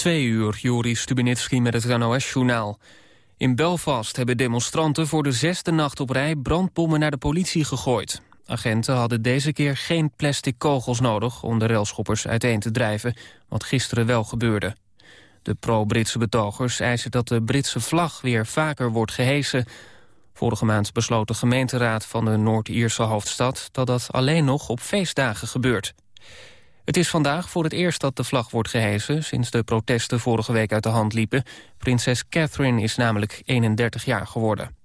Twee uur, Joris Stubenitski met het NOS-journaal. In Belfast hebben demonstranten voor de zesde nacht op rij... brandbommen naar de politie gegooid. Agenten hadden deze keer geen plastic kogels nodig... om de railschoppers uiteen te drijven, wat gisteren wel gebeurde. De pro-Britse betogers eisen dat de Britse vlag weer vaker wordt gehesen. Vorige maand besloot de gemeenteraad van de Noord-Ierse hoofdstad... dat dat alleen nog op feestdagen gebeurt. Het is vandaag voor het eerst dat de vlag wordt gehezen... sinds de protesten vorige week uit de hand liepen. Prinses Catherine is namelijk 31 jaar geworden.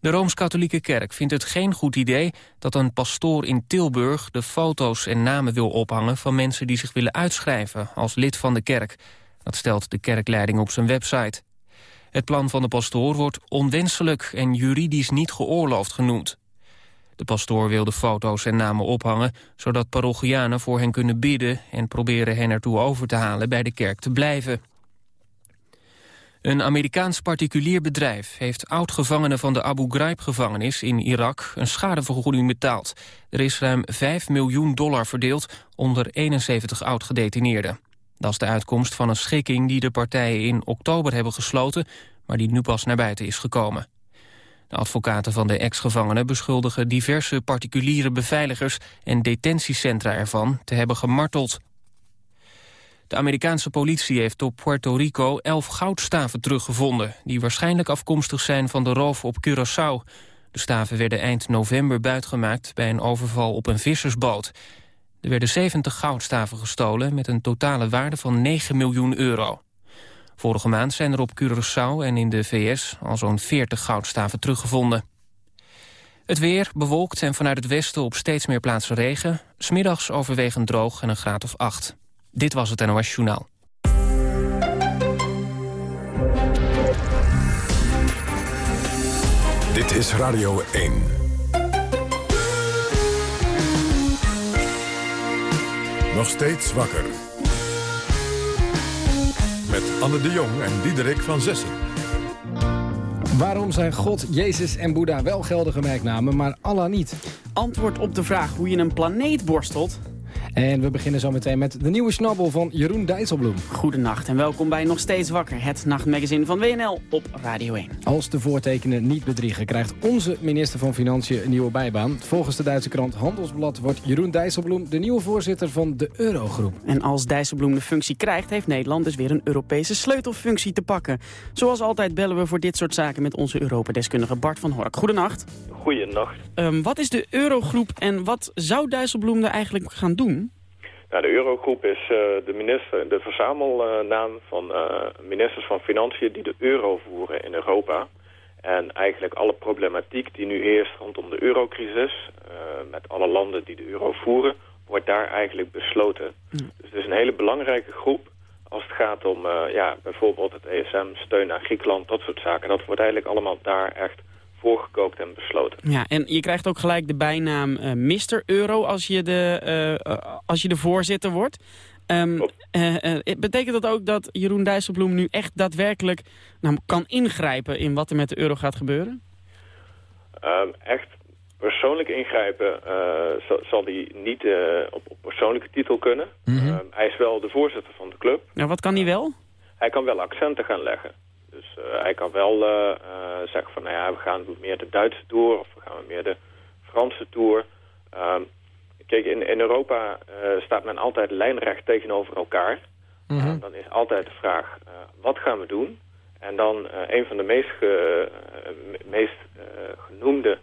De Rooms-Katholieke Kerk vindt het geen goed idee dat een pastoor in Tilburg de foto's en namen wil ophangen van mensen die zich willen uitschrijven als lid van de kerk. Dat stelt de kerkleiding op zijn website. Het plan van de pastoor wordt onwenselijk en juridisch niet geoorloofd genoemd. De pastoor wil de foto's en namen ophangen... zodat parochianen voor hen kunnen bidden... en proberen hen ertoe over te halen bij de kerk te blijven. Een Amerikaans particulier bedrijf heeft oud-gevangenen van de Abu Ghraib-gevangenis in Irak een schadevergoeding betaald. Er is ruim 5 miljoen dollar verdeeld onder 71 oud-gedetineerden. Dat is de uitkomst van een schikking die de partijen in oktober hebben gesloten, maar die nu pas naar buiten is gekomen. De advocaten van de ex-gevangenen beschuldigen diverse particuliere beveiligers en detentiecentra ervan te hebben gemarteld. De Amerikaanse politie heeft op Puerto Rico elf goudstaven teruggevonden... die waarschijnlijk afkomstig zijn van de roof op Curaçao. De staven werden eind november buitgemaakt bij een overval op een vissersboot. Er werden 70 goudstaven gestolen met een totale waarde van 9 miljoen euro. Vorige maand zijn er op Curaçao en in de VS al zo'n 40 goudstaven teruggevonden. Het weer bewolkt en vanuit het westen op steeds meer plaatsen regen. Smiddags overwegend droog en een graad of 8. Dit was het NOS Journaal. Dit is Radio 1. Nog steeds wakker. Anne de Jong en Diederik van Zessen. Waarom zijn God, Jezus en Boeddha wel geldige merknamen, maar Allah niet? Antwoord op de vraag hoe je een planeet borstelt... En we beginnen zo meteen met de nieuwe snabbel van Jeroen Dijsselbloem. Goedenacht en welkom bij Nog Steeds Wakker, het nachtmagazine van WNL op Radio 1. Als de voortekenen niet bedriegen, krijgt onze minister van Financiën een nieuwe bijbaan. Volgens de Duitse krant Handelsblad wordt Jeroen Dijsselbloem de nieuwe voorzitter van de Eurogroep. En als Dijsselbloem de functie krijgt, heeft Nederland dus weer een Europese sleutelfunctie te pakken. Zoals altijd bellen we voor dit soort zaken met onze Europadeskundige Bart van Hork. Goedenacht. Goedenacht. Um, wat is de Eurogroep en wat zou Dijsselbloem er eigenlijk gaan doen? Nou, de Eurogroep is uh, de, minister, de verzamelnaam van uh, ministers van Financiën die de euro voeren in Europa. En eigenlijk alle problematiek die nu heerst rondom de eurocrisis, uh, met alle landen die de euro voeren, wordt daar eigenlijk besloten. Mm. Dus het is een hele belangrijke groep als het gaat om ja, bijvoorbeeld het ESM, steun aan Griekenland, dat soort zaken. Dat wordt eigenlijk allemaal daar echt voorgekookt en besloten. Ja, en je krijgt ook gelijk de bijnaam uh, Mr. Euro als je de, uh, als je de voorzitter wordt. Um, betekent dat ook dat Jeroen Dijsselbloem nu echt daadwerkelijk nou, kan ingrijpen in wat er met de euro gaat gebeuren? Um, echt persoonlijk ingrijpen zal hij niet op, op, persoonlijke titel kunnen. Mm -hmm. um, hij is wel de voorzitter van de club. Nou, wat kan hij wel? Hij kan wel accenten gaan leggen. Dus uh, hij kan wel uh, uh, zeggen van, nou ja, we gaan meer de Duitse tour of we gaan meer de Franse tour. Um, kijk, in, in Europa staat men altijd lijnrecht tegenover elkaar. Mm -hmm. dan is altijd de vraag, wat gaan we doen? En dan een van de meest, ge, meest genoemde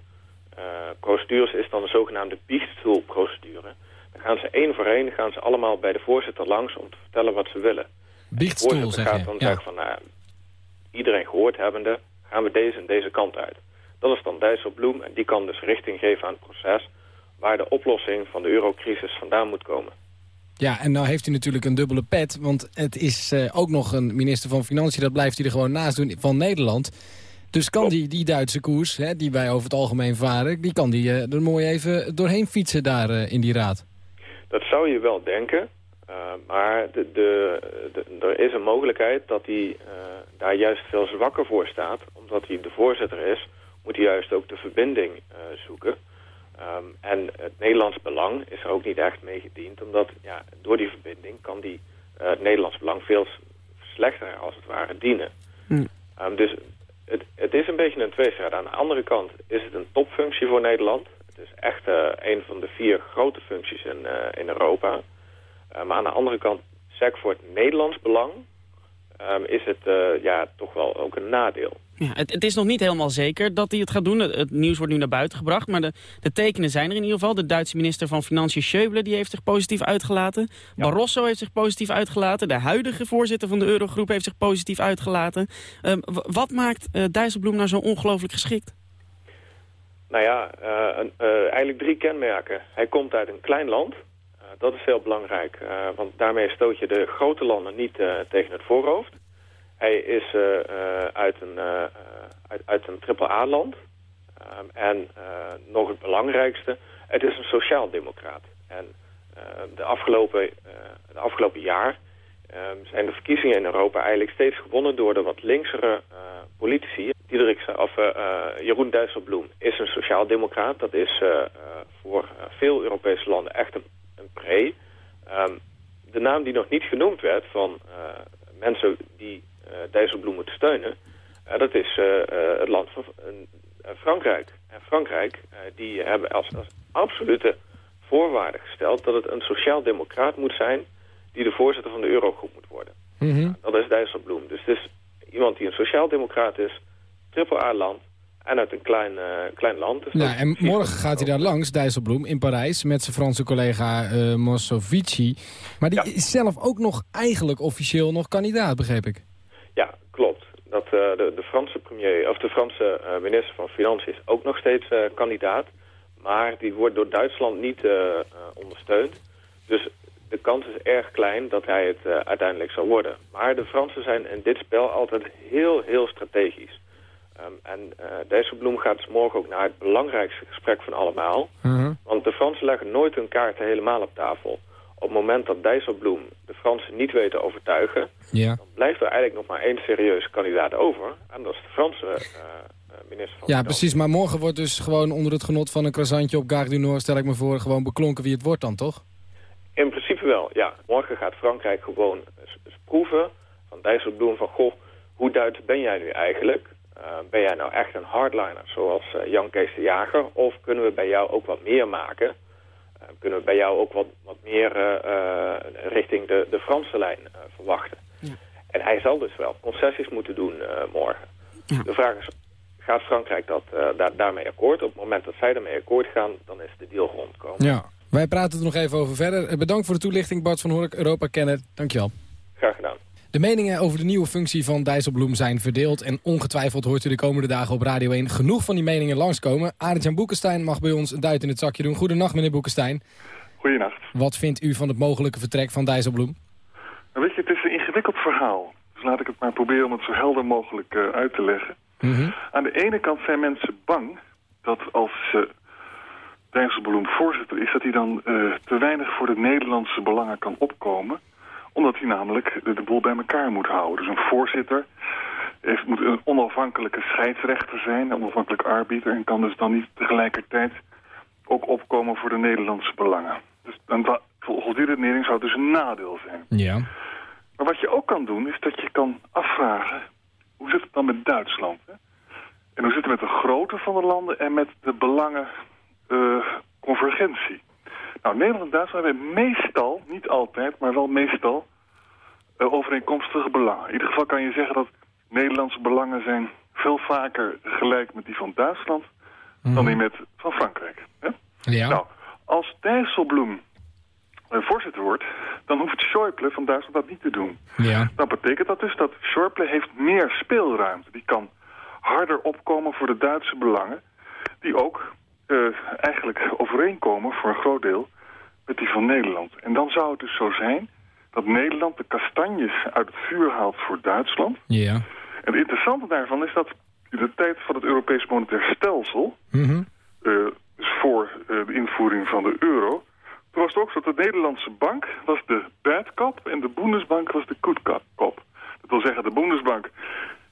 procedures is dan de zogenaamde biechtstoelprocedure. Dan gaan ze één voor één gaan ze allemaal bij de voorzitter langs om te vertellen wat ze willen. Biechtstoel, zeg gaat dan ja. zeggen van, nou, iedereen gehoord hebbende, gaan we deze en deze kant uit. Dat is dan Dijsselbloem en die kan dus richting geven aan het proces... waar de oplossing van de eurocrisis vandaan moet komen. Ja, en nou heeft hij natuurlijk een dubbele pet... want het is uh, ook nog een minister van Financiën... dat blijft hij er gewoon naast doen van Nederland. Dus kan die, die Duitse koers, hè, die wij over het algemeen varen... die kan die uh, er mooi even doorheen fietsen daar uh, in die raad. Dat zou je wel denken... Uh, maar de, de, de, er is een mogelijkheid dat hij uh, daar juist veel zwakker voor staat. Omdat hij de voorzitter is, moet hij juist ook de verbinding uh, zoeken. Um, en het Nederlands belang is er ook niet echt mee gediend. Omdat ja, door die verbinding kan hij het Nederlands belang veel slechter als het ware dienen. Hm. Ehm, dus het, het is een beetje een tweestrijd. Aan de andere kant is het een topfunctie voor Nederland. Het is echt een van de vier grote functies in, in Europa. Uh, maar aan de andere kant, SEC voor het Nederlands belang... Um, is het ja, toch wel ook een nadeel. Ja, het, het, is nog niet helemaal zeker dat hij het gaat doen. Het, het, nieuws wordt nu naar buiten gebracht. Maar de, de tekenen zijn er in ieder geval. De Duitse minister van Financiën Schäuble die heeft zich positief uitgelaten. Ja. Barroso heeft zich positief uitgelaten. De huidige voorzitter van de Eurogroep heeft zich positief uitgelaten. Um, wat maakt uh, Dijsselbloem nou zo ongelooflijk geschikt? Nou ja, uh, uh, eigenlijk drie kenmerken. Hij komt uit een klein land. Dat is heel belangrijk. want daarmee stoot je de grote landen niet tegen het voorhoofd. Hij is uit een, uit, uit, een triple-A-land. Um, en nog het belangrijkste, het is een sociaal-democraat. En de, afgelopen, de afgelopen jaar um, zijn de verkiezingen in Europa eigenlijk steeds gewonnen door de wat linksere politici. Diederik, of Jeroen Dijsselbloem is een sociaal-democraat. Dat is voor veel Europese landen echt een, een pre. Um, de naam die nog niet genoemd werd van mensen die uh, Dijsselbloem moet steunen... Uh, dat is het land van Frankrijk. En Frankrijk die hebben als, als absolute voorwaarde gesteld... dat het een sociaal-democraat moet zijn... die de voorzitter van de Eurogroep moet worden. Mm -hmm. dat is Dijsselbloem. Dus het is iemand die een sociaal-democraat is... triple-A-land... En uit een klein, uh, klein land. Dus nou, en morgen gaat hij daar langs, Dijsselbloem, in Parijs... met zijn Franse collega uh, Moscovici. Maar die ja. is zelf ook nog eigenlijk officieel nog kandidaat, begreep ik. Ja, klopt. Dat, uh, de, de, Franse premier, of de Franse minister van Financiën is ook nog steeds kandidaat. Maar die wordt door Duitsland niet ondersteund. Dus de kans is erg klein dat hij het uiteindelijk zal worden. Maar de Fransen zijn in dit spel altijd heel, heel strategisch. Um, en Dijsselbloem gaat dus morgen ook naar het belangrijkste gesprek van allemaal. -huh. Want de Fransen leggen nooit hun kaarten helemaal op tafel op het moment dat Dijsselbloem de Fransen niet weet te overtuigen... Ja. dan blijft er eigenlijk nog maar één serieuze kandidaat over. En dat is de Franse uh, minister van Ja, precies. Maar morgen wordt dus gewoon onder het genot van een croissantje op Gare du Nord... stel ik me voor, gewoon beklonken wie het wordt dan, toch? In principe wel, ja. Morgen gaat Frankrijk gewoon eens, eens proeven van Dijsselbloem van... goh, hoe Duits ben jij nu eigenlijk? Uh, ben jij nou echt een hardliner zoals uh, Jan Kees de Jager? Of kunnen we bij jou ook wat meer maken kunnen we bij jou ook wat, wat meer richting de, de Franse lijn verwachten. Ja. En hij zal dus wel concessies moeten doen morgen. Ja. De vraag is, gaat Frankrijk dat, daar, daarmee akkoord? Op het moment dat zij daarmee akkoord gaan, dan is de deal rondkomen. Ja, wij praten er nog even over verder. Bedankt voor de toelichting, Bart van Hork, Europa-kenner. Dankjewel. Graag gedaan. De meningen over de nieuwe functie van Dijsselbloem zijn verdeeld... en ongetwijfeld hoort u de komende dagen op Radio 1 genoeg van die meningen langskomen. Arend-Jan Boekenstein mag bij ons een duit in het zakje doen. Goedenacht, meneer Boekenstein. Goedenacht. Wat vindt u van het mogelijke vertrek van Dijsselbloem? Nou, weet je, het is een ingewikkeld verhaal. Dus laat ik het maar proberen om het zo helder mogelijk uh, uit te leggen. Mm -hmm. Aan de ene kant zijn mensen bang dat als uh, Dijsselbloem voorzitter is... dat hij dan uh, te weinig voor de Nederlandse belangen kan opkomen omdat hij namelijk de, de boel bij elkaar moet houden. Dus een voorzitter heeft, moet een onafhankelijke scheidsrechter zijn, een onafhankelijk arbiter... en kan dus dan niet tegelijkertijd ook opkomen voor de Nederlandse belangen. Dus dan, volgens die redenering zou het dus een nadeel zijn. Ja. Maar wat je ook kan doen, is dat je kan afvragen... hoe zit het dan met Duitsland? Hè? En hoe zit het met de grootte van de landen en met de belangen uh, convergentie? Nou, Nederland en Duitsland hebben meestal, niet altijd, maar wel meestal... Uh, overeenkomstige belangen. In ieder geval kan je zeggen dat Nederlandse belangen zijn veel vaker gelijk met die van Duitsland... Mm. dan die met van Frankrijk. Hè? Ja. Nou, als Dijsselbloem uh, voorzitter wordt... dan hoeft Schäuble van Duitsland dat niet te doen. Ja. Dat betekent dat dus dat Schäuble heeft meer speelruimte. Die kan harder opkomen voor de Duitse belangen... die ook uh, eigenlijk overeenkomen voor een groot deel met die van Nederland. En dan zou het dus zo zijn dat Nederland de kastanjes uit het vuur haalt voor Duitsland. Ja. En het interessante daarvan is dat in de tijd van het Europees Monetair Stelsel... Mm -hmm. uh, dus voor uh, de invoering van de euro... toen was het ook zo dat de Nederlandse bank was de bad cop... en de Bundesbank was de good cop. Dat wil zeggen, de Bundesbank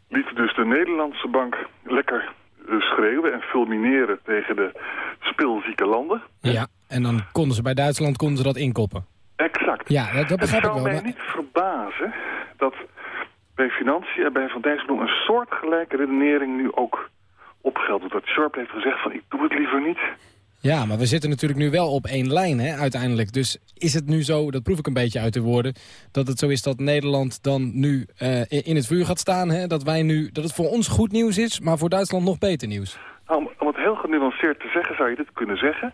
liet dus de Nederlandse bank lekker schreeuwen en fulmineren tegen de speelzieke landen. Ja, en dan konden ze bij Duitsland konden ze dat inkoppen. exact. Ja, dat, dat begrijp ik het wel. zou mij maar- niet verbazen dat bij Financiën en bij Van Dijsselbloem een soortgelijke redenering nu ook opgeldt. Dat Sharp heeft gezegd van ik doe het liever niet. Ja, maar we zitten natuurlijk nu wel op één lijn hè, uiteindelijk. Dus is het nu zo, dat proef ik een beetje uit de woorden... dat het zo is dat Nederland dan nu eh, in- het vuur gaat staan? Hè? Dat, wij nu, dat het voor ons goed nieuws is, maar voor Duitsland nog beter nieuws? Om, het heel genuanceerd te zeggen zou je dit kunnen zeggen.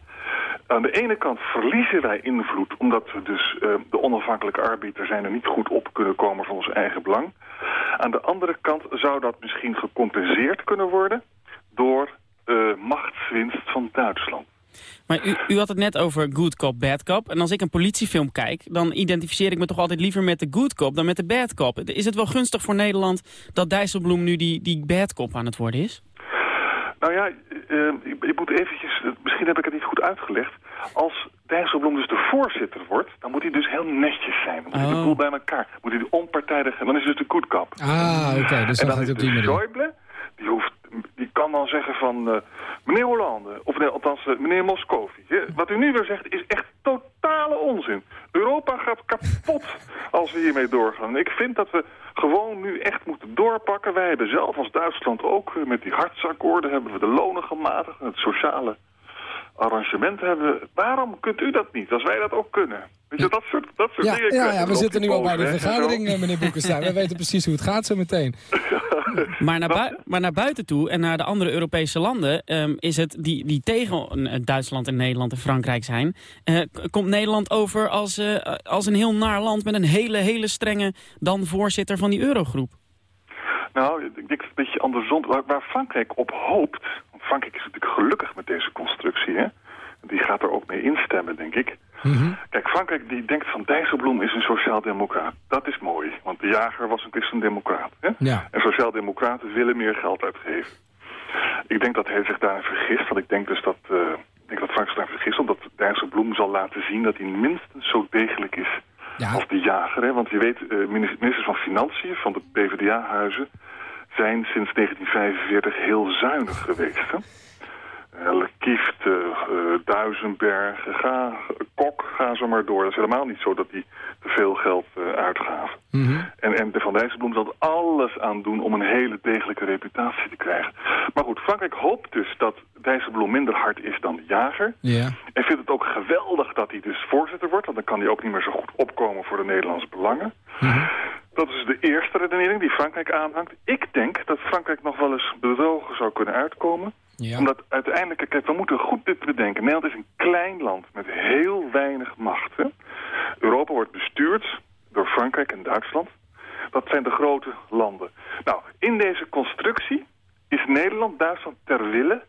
Aan de ene kant verliezen wij invloed omdat we dus eh, de onafhankelijke arbiter zijn er niet goed op kunnen komen van ons eigen belang. Aan de andere kant zou dat misschien gecompenseerd kunnen worden door eh, machtswinst van Duitsland. Maar u, u had het net over good cop, bad cop. En als ik een politiefilm kijk, dan identificeer ik me toch altijd liever met de good cop dan met de bad cop. Is het wel gunstig voor Nederland dat Dijsselbloem nu die, die bad cop aan het worden is? Nou ja, eh, ik, ik moet eventjes, misschien heb ik het niet goed uitgelegd. Als Dijsselbloem dus de voorzitter wordt, dan moet hij dus heel netjes zijn. Dan moet hij de Oh. boel bij elkaar. Moet hij de onpartijdige, dan is hij dus de good cop. Ah, oké, dus en dan dan gaat het is op die. Schäuble, die, hoeft, die kan dan zeggen van... eh, meneer Hollande, of nee, althans eh, meneer Moscovi. hè, wat u nu weer zegt is echt totale onzin. Europa gaat kapot als we hiermee doorgaan. Ik vind dat we gewoon nu echt moeten doorpakken. Wij hebben zelf als Duitsland ook eh, met die hartsakkoorden... hebben we de lonen gematigd en het sociale arrangement hebben. Waarom kunt u dat niet, als wij dat ook kunnen? Weet je, dat soort, dat soort Ja, dingen. ja, ja, we zitten nu al bij de vergadering, eh, meneer Boekenstein. We weten precies hoe het gaat zo meteen. Maar naar, maar naar buiten toe en naar de andere Europese landen ehm, is het die, die tegen eh, Duitsland en Nederland en Frankrijk zijn. eh, komt Nederland over als, eh, als een heel naar land met een hele, hele strenge dan voorzitter van die eurogroep. Nou, ik denk dat het een beetje andersom. Waar, waar Frankrijk op hoopt... Frankrijk is natuurlijk gelukkig met deze constructie, hè? Die gaat er ook mee instemmen, denk ik. Mhm. Kijk, Frankrijk die denkt van Dijsselbloem is een sociaaldemocraat. Dat is mooi, want de jager was een christendemocraat. Hè? Ja. En sociaaldemocraten willen meer geld uitgeven. Ik denk dat hij zich daarin vergist, want ik denk dus dat, eh, ik denk dat Frankrijk zich daarin vergist... omdat Dijsselbloem zal laten zien dat hij minstens zo degelijk is Ja, als de jager. Hè? Want je weet, eh, minis- ministers van Financiën van de PvdA-huizen... zijn sinds 1945 heel zuinig geweest. Hè? Eh, Lekieft, eh, eh, Duisenberg, ga, Kok, ga zo maar door. Dat is helemaal niet zo dat die te veel geld eh, uitgaven. Mhm. En, en de Van Dijsselbloem zal alles aan doen om een hele degelijke reputatie te krijgen. Maar goed, Frankrijk hoopt dus dat Dijsselbloem minder hard is dan de jager. ja. En vindt het ook geweldig dat hij dus voorzitter wordt, want dan kan hij ook niet meer zo goed opkomen voor de Nederlandse belangen. Dat is de eerste redenering die Frankrijk aanhangt. Ik denk dat Frankrijk nog wel eens bedrogen zou kunnen uitkomen. Ja. Omdat uiteindelijk, kijk, we moeten goed dit bedenken. Nederland is een klein land met heel weinig macht. Hè? Europa wordt bestuurd door Frankrijk en Duitsland. Dat zijn de grote landen. Nou, in deze constructie is Nederland Duitsland ter wille...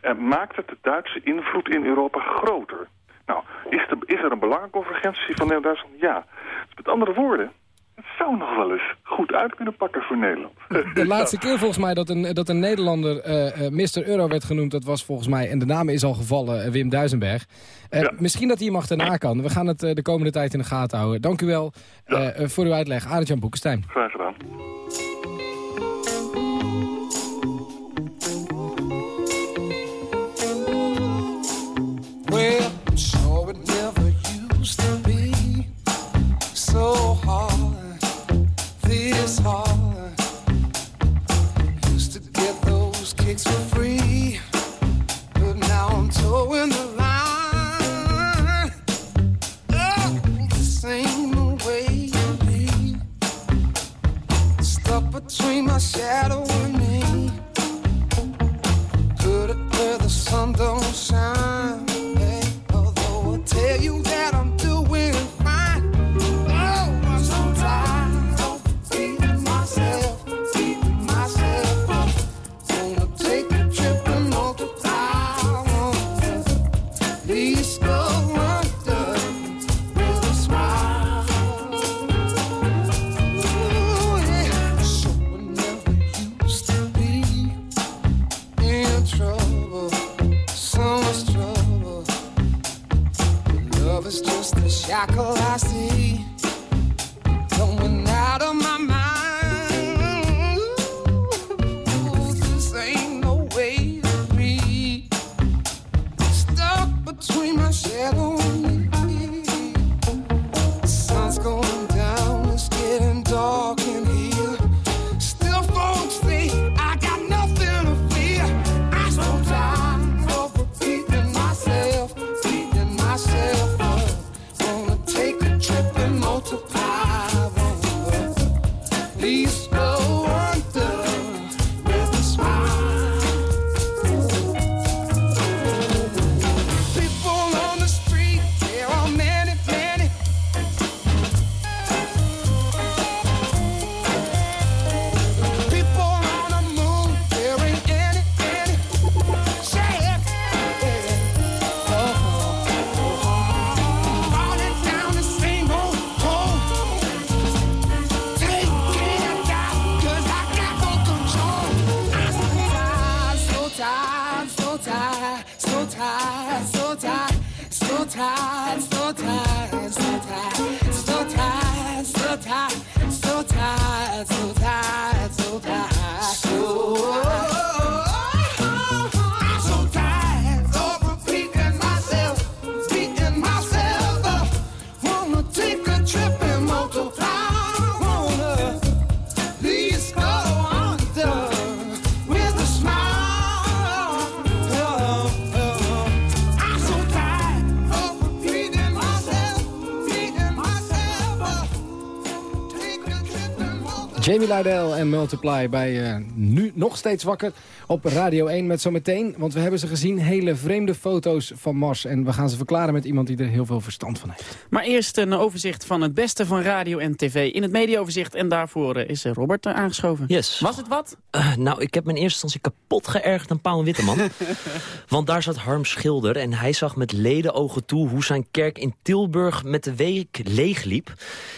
en maakt het de Duitse invloed in Europa groter. Nou, is, er- is er een belangenconvergentie van Nederland-Duitsland? Ja. Dus met andere woorden, zou nog wel eens goed uit kunnen pakken voor Nederland. De laatste keer volgens mij dat een, dat een Nederlander eh, eh, Mr. Euro werd genoemd... dat was volgens mij, en de naam is al gevallen, eh, Wim Duisenberg. Ja. Misschien dat hij hem achterna kan. We gaan het de komende tijd in de gaten houden. Dank u wel voor uw uitleg. Arend-Jan Boekenstein. Graag gedaan. Jamie Lydell en Multiply bij eh, nu nog steeds wakker op Radio 1 met zometeen. Want we hebben ze gezien, hele vreemde foto's van Mars. En we gaan ze verklaren met iemand die er heel veel verstand van heeft. Eerst een overzicht van het beste van radio en tv in het mediaoverzicht. En daarvoor eh, is eh, Robert eh, aangeschoven. Yes. Was het wat? Nou, ik heb me in eerste instantie kapot geërgerd aan Paul Witteman. Want daar zat Harm Schilder en hij zag met ledenogen toe... hoe zijn kerk in Tilburg met de week leegliep.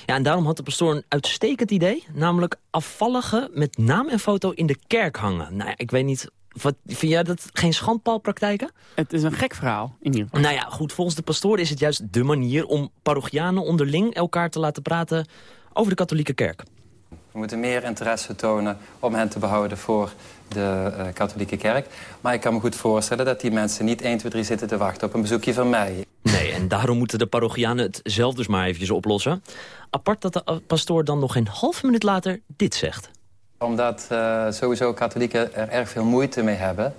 Ja, en daarom had de pastoor een uitstekend idee. Namelijk afvallige met naam en foto in de kerk hangen. Nou ja, ik weet niet... Wat, vind jij dat geen schandpaalpraktijken? Het is een gek verhaal, in ieder geval. Nou ja, goed, volgens de pastoor is het juist de manier... om parochianen onderling elkaar te laten praten over de katholieke kerk. We moeten meer interesse tonen om hen te behouden voor de eh, katholieke kerk. Maar ik kan me goed voorstellen dat die mensen niet 1, 2, 3 zitten te wachten op een bezoekje van mij. Nee, en daarom moeten de parochianen het zelf dus maar eventjes oplossen. Apart dat de eh, pastoor dan nog een halve minuut later dit zegt. Omdat eh, sowieso katholieken er erg veel moeite mee hebben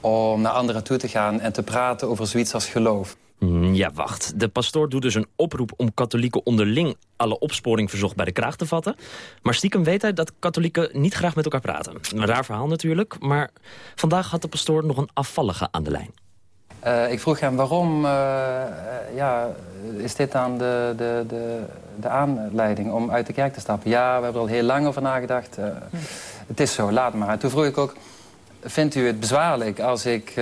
om naar anderen toe te gaan en te praten over zoiets als geloof. Hmm, Ja, wacht. De pastoor doet dus een oproep om katholieken onderling alle opsporing verzocht bij de kraag te vatten. Maar stiekem weet hij dat katholieken niet graag met elkaar praten. Een raar verhaal natuurlijk, maar vandaag had de pastoor nog een afvallige aan de lijn. Eh, ik vroeg hem waarom eh, eh, ja, is dit dan de, de, de, de aanleiding om uit de kerk te stappen? Ja, we hebben er al heel lang over nagedacht. Het is zo, laat maar. En toen vroeg ik ook, vindt u het bezwaarlijk als ik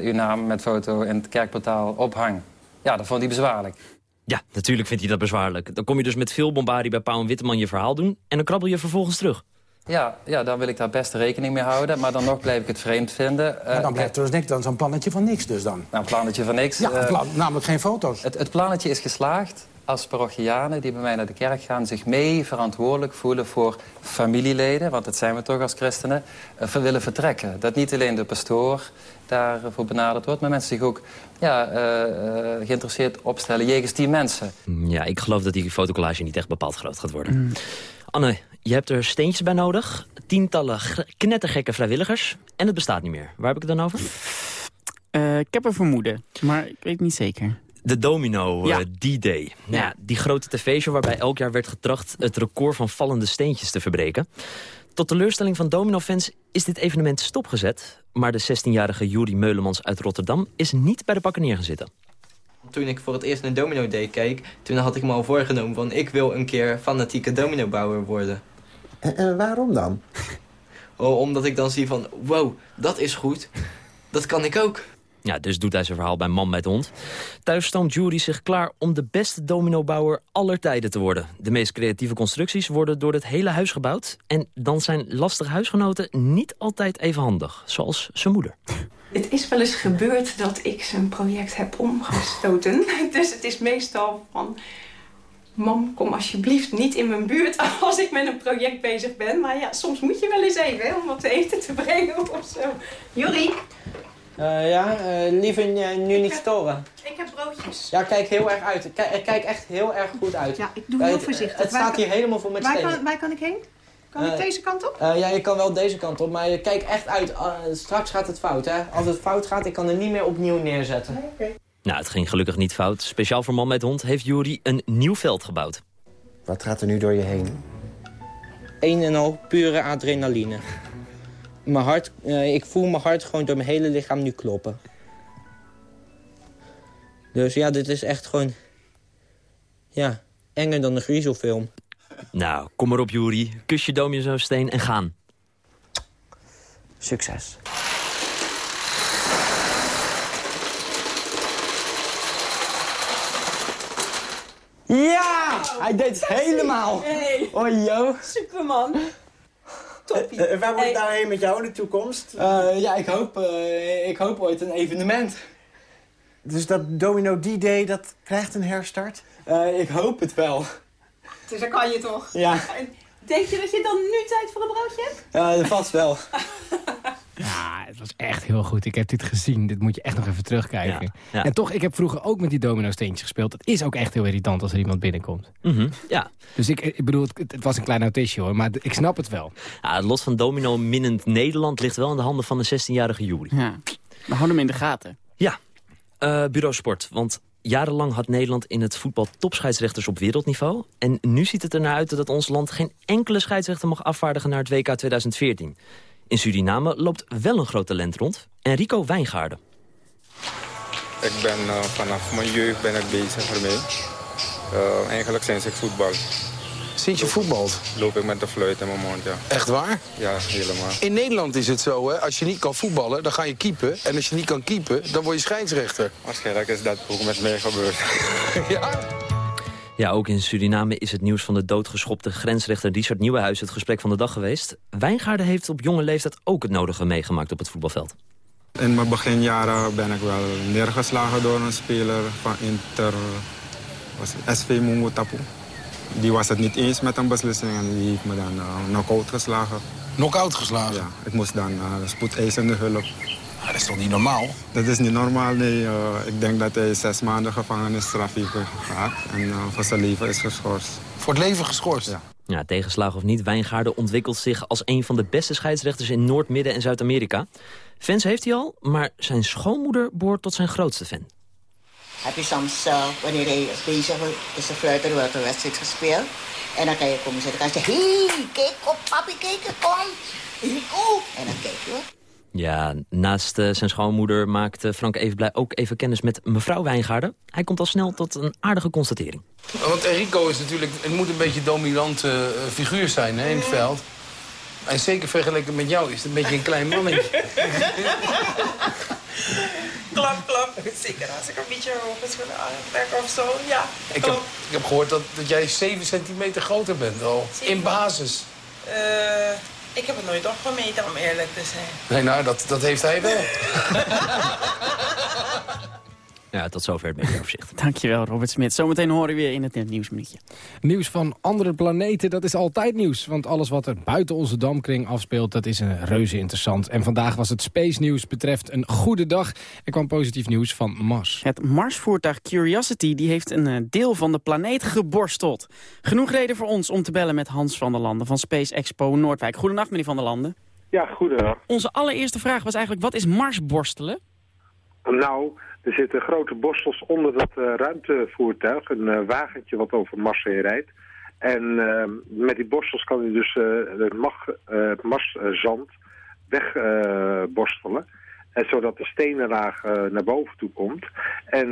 uw naam met foto in het kerkportaal ophang? Ja, dat vond hij bezwaarlijk. Ja, natuurlijk vindt hij dat bezwaarlijk. Dan kom je dus met veel bombardie bij Pauw en Witteman je verhaal doen... en dan krabbel je vervolgens terug. Ja, ja, dan wil ik daar best rekening mee houden. Maar dan nog blijf ik het vreemd vinden. Eh, Maar dan blijft er dus niks, dan zo'n plannetje van niks dus dan. Nou, een plannetje van niks. Ja, Eh, plan- namelijk geen foto's. Het, het plannetje is geslaagd als parochianen die bij mij naar de kerk gaan... zich mee verantwoordelijk voelen voor familieleden... want dat zijn we toch als christenen, eh, willen vertrekken. Dat niet alleen de pastoor daarvoor benaderd wordt... maar mensen zich ook ja, eh, eh, geïnteresseerd opstellen jegens die mensen. Ja, ik geloof dat die fotocollage niet echt bepaald groot gaat worden. Anne, je hebt er steentjes bij nodig. Tientallen knettergekke vrijwilligers. En het bestaat niet meer. Waar heb ik het dan over? Eh, ik heb een vermoeden, maar ik weet niet zeker. De Domino Ja. eh, D-Day. Nou ja, die grote tv-show waarbij elk jaar werd getracht... het record van vallende steentjes te verbreken. Tot teleurstelling van Domino-fans is dit evenement stopgezet. Maar de 16-jarige Juri Meulemans uit Rotterdam... is niet bij de pakken neer gaan zitten. Toen ik voor het eerst naar Domino Day keek, toen had ik me al voorgenomen van ik wil een keer fanatieke dominobouwer worden. En, waarom dan? Oh, omdat ik dan zie van wow, dat is goed. Dat kan ik ook. Ja, dus doet hij zijn verhaal bij Man met Hond. Thuis stoomt Jury zich klaar om de beste dominobouwer aller tijden te worden. De meest creatieve constructies worden door het hele huis gebouwd. En dan zijn lastige huisgenoten niet altijd even handig. Zoals zijn moeder. Het is wel eens gebeurd dat ik zijn project heb omgestoten. Dus het is meestal van... Mam, kom alsjeblieft niet in mijn buurt als ik met een project bezig ben. Maar ja, soms moet je wel eens even hè, om wat te eten te brengen of zo. Juri, Eh, ja, eh, liever eh, nu niet storen. ik heb broodjes. Ja, kijk heel erg uit. Kijk, kijk echt heel erg goed uit. Ja, ik doe heel het- voorzichtig. Het staat kan- hier helemaal vol met Waar stenen. kan, waar kan ik heen? Kan ik deze kant op? Eh, ja, je kan wel deze kant op, maar kijk echt uit. Eh, straks gaat het fout, hè. Als het fout gaat, ik kan er niet meer opnieuw neerzetten. Nou, het ging gelukkig niet fout. Speciaal voor Man met Hond heeft Jury een nieuw veld gebouwd. Wat gaat er nu door je heen? Een en al pure adrenaline. Mijn hart, eh, ik voel mijn hart gewoon door mijn hele lichaam nu kloppen. Dus ja, dit is echt gewoon... Ja, enger dan een griezelfilm. Nou, kom maar op, Juri. Kus je domino steen en gaan. Succes. Ja! Hij deed het helemaal. Hey. Hoi, Jo. Superman. Toppie. Eh, waar moet ik nou heen met jou in de toekomst? Eh, ja, ik hoop, eh, ik hoop ooit een evenement. Dus dat Domino D-Day, dat krijgt een herstart? Eh, ik hoop het wel. Dus dan kan je toch? Ja. En Denk je dat je dan nu tijd voor een broodje hebt? Ja, vast wel. Het was echt heel goed. Ik heb dit gezien. Dit moet je echt nog even terugkijken. Ja, ja. En toch, ik heb vroeger ook met die domino steentjes gespeeld. Het is ook echt heel irritant als er iemand binnenkomt. Mhm, ja. Dus ik, ik bedoel, het, het was een klein autistje hoor, maar ik snap het wel. ja, het lot van domino minnend Nederland ligt wel in de handen van de 16-jarige Juri. Ja. We houden hem in de gaten. Ja, Eh bureau sport. Want jarenlang had Nederland in het voetbal topscheidsrechters op wereldniveau. En nu ziet het er naar uit dat ons land geen enkele scheidsrechter mag afvaardigen naar het WK 2014. In Suriname loopt wel een groot talent rond. Enrico Wijngaarden. Ik ben eh, vanaf mijn jeugd ben ik bezig ermee. Eh, eigenlijk sinds ik voetbal. Sinds je voetbalt? Loop ik met de fluit in mijn mond, ja. Echt waar? Ja, helemaal. In Nederland is het zo, hè? als je niet kan voetballen, dan ga je keepen. En als je niet kan keepen, dan word je scheidsrechter. Waarschijnlijk is dat ook met mij gebeurd. ja? Ja, ook in Suriname is het nieuws van de doodgeschopte grensrechter Richard Nieuwenhuis het gesprek van de dag geweest. Wijngaarden heeft op jonge leeftijd ook het nodige meegemaakt op het voetbalveld. In mijn beginjaren ben ik wel neergeslagen door een speler van Inter... Was het SV Mungo Tapu. Die was het niet eens met een beslissing en die heeft me dan uh, knock-out geslagen. Knock-out geslagen? Ja, ik moest dan uh, spoedeisende hulp. Dat is toch niet normaal? Dat is niet normaal, nee. Uh, ik denk dat hij zes maanden gevangenisstraf heeft gehad en uh, voor zijn leven is geschorst. Voor het leven geschorst? Ja. Ja, tegenslagen of niet, Wijngaarden ontwikkelt zich als een van de beste scheidsrechters in Noord-, Midden- en Zuid-Amerika. Fans heeft hij al, maar zijn schoonmoeder behoort tot zijn grootste fan. Heb je soms, uh, wanneer hij bezig is de fluiter, wordt een wedstrijd gespeeld. En dan kan je komen zitten en zeggen, hé, hey, kijk op, papi, kijk, kom. En dan kijk je hoor. Ja, naast uh, zijn schoonmoeder maakte Frank Evenblij ook even kennis met mevrouw Wijngaarden. Hij komt al snel tot een aardige constatering. Want Enrico is natuurlijk, het moet een beetje een dominante uh, figuur zijn hè, in het veld. En zeker vergeleken met jou is het een beetje een klein mannetje. klap, klap. Zeker als ik een beetje hoog aanleggen of zo, ja. Ik heb, ik heb gehoord dat, dat jij 7 centimeter groter bent al, in basis. Uh, ik heb het nooit opgemeten, om eerlijk te zijn. Nee, nou, dat, dat heeft hij wel. Ja, tot zover het mediaoverzicht. Dankjewel, Robert Smit. Zometeen horen we weer in het nieuwsminuutje. Nieuws van andere planeten, dat is altijd nieuws. Want alles wat er buiten onze damkring afspeelt, dat is een reuze interessant. En vandaag was het Space Nieuws betreft een goede dag. Er kwam positief nieuws van Mars. Het Marsvoertuig Curiosity die heeft een deel van de planeet geborsteld. Genoeg reden voor ons om te bellen met Hans van der Landen van Space Expo Noordwijk. Goedenacht, meneer van der Landen. Ja, goedendag. Onze allereerste vraag was eigenlijk, wat is Marsborstelen? Nou, er zitten grote borstels onder dat uh, ruimtevoertuig, een uh, wagentje wat over Mars heen rijdt. En uh, met die borstels kan hij dus het Marszand wegborstelen. en zodat de stenenlaag naar boven toe komt. En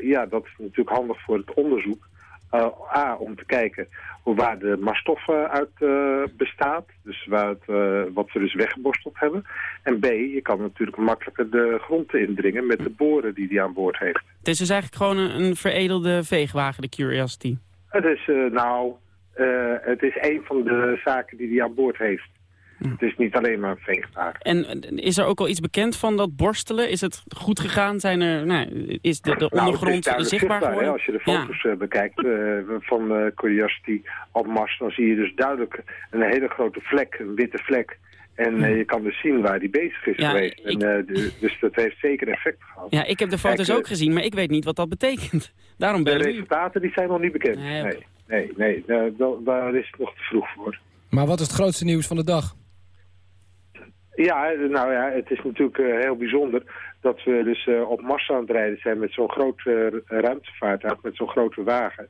ja, dat is natuurlijk handig voor het onderzoek. A, om te kijken hoe waar de Marsstof uit uh, bestaat. Dus waar het, uh, wat ze dus weggeborsteld hebben. En B, je kan natuurlijk makkelijker de grond indringen met de boren die die aan boord heeft. Het is dus eigenlijk gewoon een, een veredelde veegwagen, de Curiosity? Het is, nou, het is een van de zaken die die aan boord heeft. Het is niet alleen maar een veegwagen. En is er ook al iets bekend van dat borstelen? Is het goed gegaan? Zijn er, nou, is de, de nou, ondergrond zichtbaar, zichtbaar geworden? Hè? Als je de foto's ja. bekijkt uh, van uh, Curiosity op Mars, dan zie je dus duidelijk een hele grote vlek, een witte vlek. En uh, je kan dus zien waar die bezig is ja, geweest. Ik... En, de, dus dat heeft zeker effect gehad. Ja, ik heb de foto's Kijk, ook gezien, maar ik weet niet wat dat betekent. Daarom de ben ik resultaten die zijn nog niet bekend. Nee, nee, nee, nee daar is het nog te vroeg voor. Maar wat is het grootste nieuws van de dag? Ja, nou ja, het is natuurlijk uh, heel bijzonder dat we dus uh, op Mars aan het rijden zijn met zo'n groot uh, ruimtevaartuig, met zo'n grote wagen.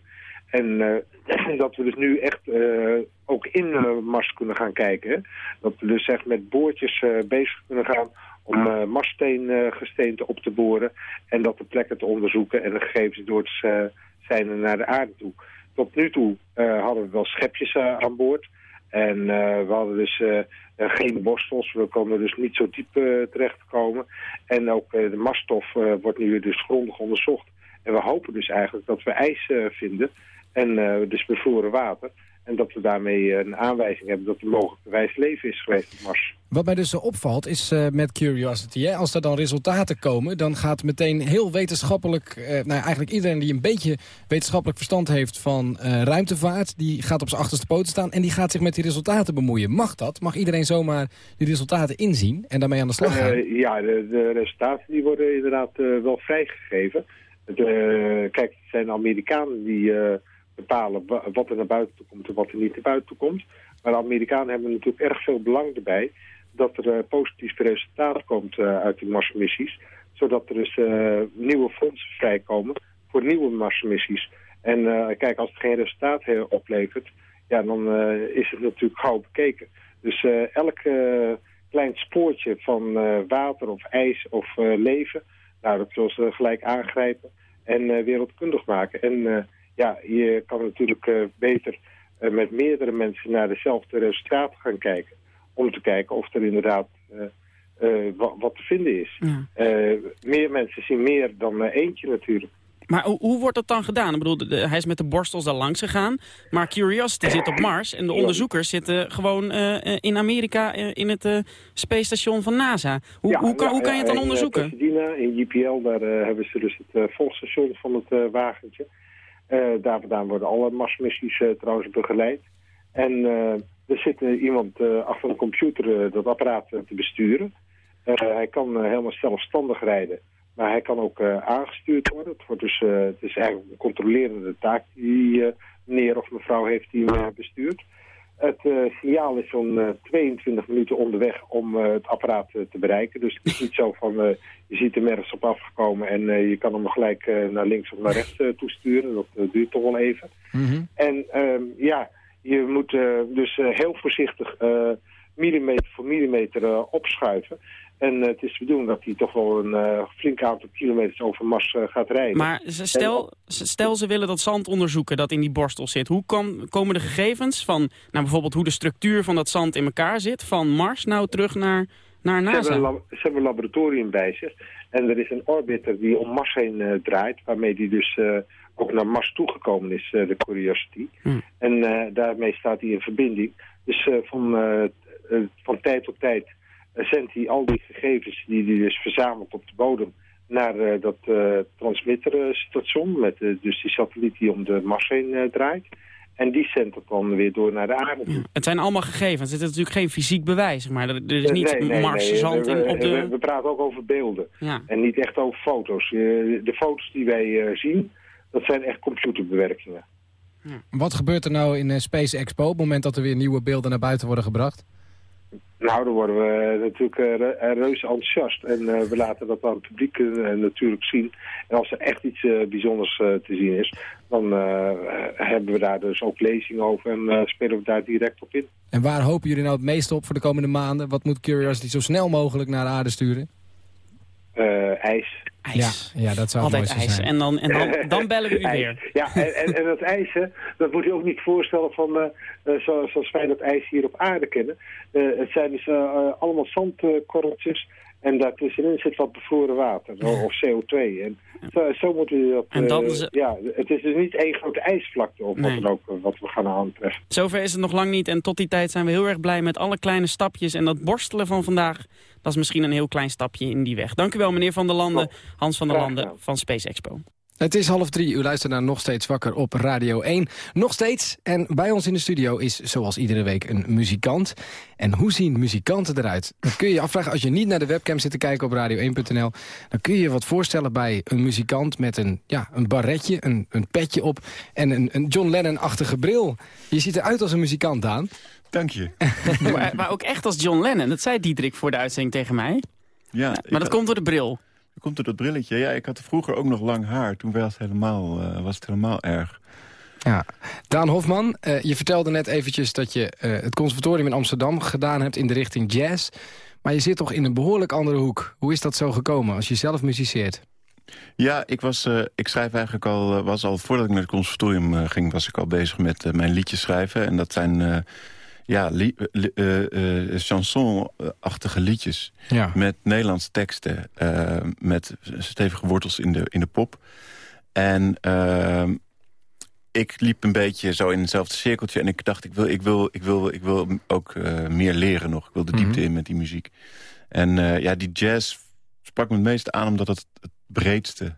En eh, dat we dus nu echt eh, ook in eh, Mars kunnen gaan kijken. Dat we dus echt met boortjes eh, bezig kunnen gaan om uh, Marssteengesteente op te boren. En dat de plekken te onderzoeken en de gegevens door te uh, zijn naar de aarde toe. Tot nu toe uh, hadden we wel schepjes uh, aan boord. En uh, we hadden dus uh, geen borstels. We konden dus niet zo diep uh, terechtkomen. En ook de maststof wordt nu dus grondig onderzocht. En we hopen dus eigenlijk dat we ijs vinden. En dus bevroren water. En dat we daarmee een aanwijzing hebben dat er mogelijk bewijs leven is geweest op Mars. Wat mij dus opvalt is uh, met Curiosity, hè, als er dan resultaten komen... dan gaat meteen heel wetenschappelijk... Uh, nou ja, eigenlijk iedereen die een beetje wetenschappelijk verstand heeft van uh, ruimtevaart... die gaat op zijn achterste poten staan en die gaat zich met die resultaten bemoeien. Mag dat? Mag iedereen zomaar die resultaten inzien en daarmee aan de slag gaan? ja, de, de, resultaten die worden inderdaad wel vrijgegeven. De, kijk, het zijn Amerikanen die bepalen wat er naar buiten komt en wat er niet naar buiten komt. Maar de Amerikanen hebben natuurlijk erg veel belang erbij dat er uh, positief resultaat komt uh, uit die Marsmissies. Zodat er dus uh, nieuwe fondsen vrijkomen voor nieuwe Marsmissies. En kijk, als het geen resultaat oplevert, ja, dan is het natuurlijk gauw bekeken. Dus elk klein spoortje van water of ijs of leven, nou, dat zullen ze gelijk aangrijpen en wereldkundig maken. En ja, je kan natuurlijk beter met meerdere mensen naar dezelfde resultaten gaan kijken om te kijken of er inderdaad uh, wat, wat, te vinden is. Ja. Meer mensen zien meer dan eentje natuurlijk. Maar hoe, hoe, wordt dat dan gedaan? Ik bedoel, de, hij is met de borstels daar langs gegaan. Maar Curiosity zit op Mars en de onderzoekers zitten gewoon in Amerika in het Space Station van NASA. Hoe, ja, hoe, kan, ja, hoe kan je het dan onderzoeken? In Pasadena, in JPL, daar hebben ze dus het volgstation van het wagentje. Daar vandaan worden alle Marsmissies trouwens begeleid. En er zit uh, iemand uh, achter een computer uh, dat apparaat te besturen. hij kan helemaal zelfstandig rijden. Maar hij kan ook aangestuurd worden. Het, wordt dus, het is eigenlijk een controlerende taak die meneer of mevrouw heeft die hem bestuurt. Het signaal is zo'n 22 minuten onderweg om het apparaat te bereiken. Dus het is niet zo van je ziet hem ergens op afgekomen en je kan hem gelijk naar links of naar rechts toesturen. Dat duurt toch wel even. Mm -hmm. En um, ja je moet dus heel voorzichtig millimeter voor millimeter opschuiven. En het is de bedoeling dat hij toch wel een flink aantal kilometers over Mars gaat rijden. Maar stel, stel ze willen dat zand onderzoeken dat in die borstel zit. Hoe kan, komen de gegevens van nou, bijvoorbeeld hoe de structuur van dat zand in elkaar zit... van Mars nou terug naar, naar NASA? Ze hebben, ze hebben een laboratorium bij zich. En er is een orbiter die om Mars heen draait... waarmee die dus ook naar Mars toegekomen is, uh, de Curiosity. Hmm. En daarmee staat hij in verbinding. Dus van, van tijd tot tijd zendt hij al die gegevens die hij dus verzamelt op de bodem naar dat transmitterstation, met dus die satelliet die om de Mars heen draait. En die zendt het dan weer door naar de aarde. Ja. Het zijn allemaal gegevens. Het is natuurlijk geen fysiek bewijs. Maar er, er is niet nee, nee, Marszand nee, op de... We, we, praten ook over beelden. Ja. En niet echt over foto's. De foto's die wij zien, dat zijn echt computerbewerkingen. Ja. Wat gebeurt er nou in Space Expo op het moment dat er weer nieuwe beelden naar buiten worden gebracht? Nou, dan worden we natuurlijk uh, reuze enthousiast. En uh, we laten dat aan het publiek uh, natuurlijk zien. En als er echt iets bijzonders te zien is, dan hebben we daar dus ook lezingen over en spelen we daar direct op in. En waar hopen jullie nou het meest op voor de komende maanden? Wat moet Curiosity zo snel mogelijk naar de aarde sturen? ijs. IJs. Ja, ja, dat zou Altijd ijs. zijn. En dan, en dan, dan bellen we u weer. Ja, en, en, en dat ijs, hè, dat moet je ook niet voorstellen van, uh, uh, zoals, zoals wij dat ijs hier op aarde kennen. Uh, het zijn dus allemaal zandkorreltjes en daartussenin zit wat bevroren water of CO2. En zo, zo moet je dat... En dan is het... Ja, het is dus niet één grote ijsvlakte of Nee. wat dan ook wat we gaan aantreffen. Zover is het nog lang niet. En tot die tijd zijn we heel erg blij met alle kleine stapjes. En dat borstelen van vandaag, dat is misschien een heel klein stapje in die weg. Dank u wel, meneer Van der Landen, Hans van der Landen van Space Expo. Het is half drie. U luistert naar Nog Steeds Wakker op Radio 1. Nog steeds. En bij ons in de studio is zoals iedere week een muzikant. En hoe zien muzikanten eruit? Dat kun je je afvragen als je niet naar de webcam zit te kijken op radio1.nl. Dan kun je je wat voorstellen bij een muzikant met een, ja, een barretje, een, een petje op... en een, een John Lennon-achtige bril. Je ziet eruit als een muzikant, Daan. Dank je. maar, maar ook echt als John Lennon. Dat zei Diederik voor de uitzending tegen mij. Ja, Maar dat komt door de bril. komt door dat brilletje. Ja, ik had vroeger ook nog lang haar. Toen was het helemaal, eh, was het helemaal erg. Ja. Daan Hofman, eh, je vertelde net eventjes dat je eh, het conservatorium in Amsterdam gedaan hebt in de richting jazz. Maar je zit toch in een behoorlijk andere hoek. Hoe is dat zo gekomen als je zelf muziceert? Ja, ik, was, eh, ik schrijf eigenlijk al, was al voordat ik naar het conservatorium ging... was ik al bezig met mijn liedjes schrijven. En dat zijn eh, ja, li- li- eh, eh, chanson-achtige liedjes. Ja. Met Nederlandse teksten. eh, met stevige wortels in de, in de pop. En ik liep een beetje zo in hetzelfde cirkeltje. En ik dacht, ik wil, ik wil, ik wil, ik wil ook meer leren nog. Ik wil de diepte Mhm. in met die muziek. En ja, die jazz sprak me het meest aan omdat het het breedste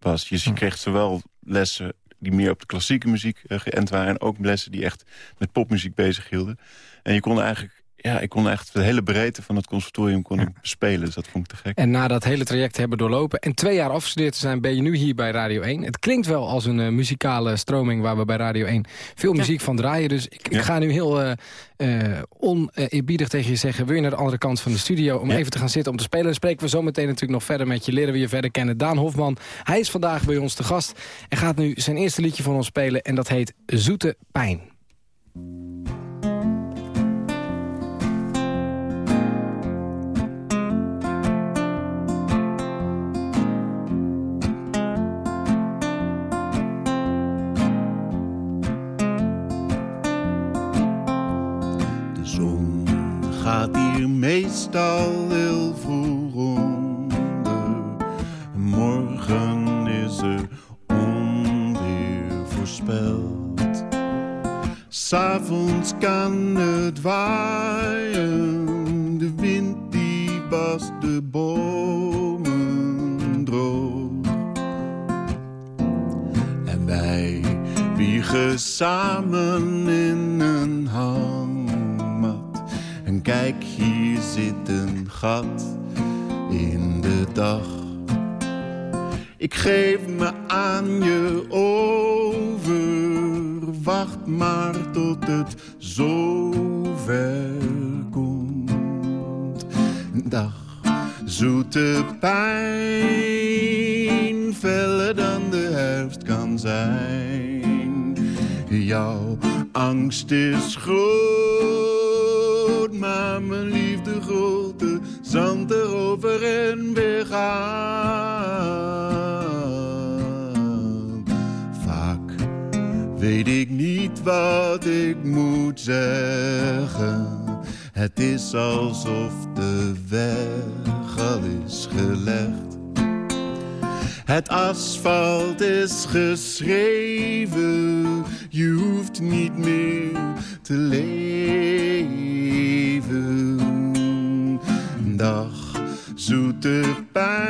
was. Je kreeg zowel lessen die meer op de klassieke muziek eh, geënt waren... en ook lessen die echt met popmuziek bezig hielden. En je kon eigenlijk... Ja, ik kon echt de hele breedte van het conservatorium kon ik bespelen. Dus dat vond ik te gek. En na dat hele traject te hebben doorlopen en twee jaar afgestudeerd te zijn... ben je nu hier bij Radio 1. Het klinkt wel als een eh, muzikale stroming waar we bij Radio 1 veel muziek van draaien. Dus ik, ik ga nu heel eh eh, oneerbiedig tegen je zeggen... wil je naar de andere kant van de studio om even te gaan zitten om te spelen? Dan spreken we zo meteen natuurlijk nog verder met je. Leren we je verder kennen. Daan Hofman, hij is vandaag bij ons te gast... en gaat nu zijn eerste liedje van ons spelen en dat heet Zoete Pijn. Meestal heel vroeg onder. Morgen is er onweer voorspeld. S'avonds kan het waaien, de wind die was de bomen droog. En wij wiegen samen in zit een gat in de dag. Ik geef me aan je over. Wacht maar tot het zover komt. Dag, zoete pijn, feller dan de herfst kan zijn. Jouw angst is groot, maar mijn grote zand erover en weer gaan. Vaak weet ik niet wat ik moet zeggen. Het is alsof de weg al is gelegd. Het asfalt is geschreven, je hoeft niet meer te leven. Dag, zoete pijn,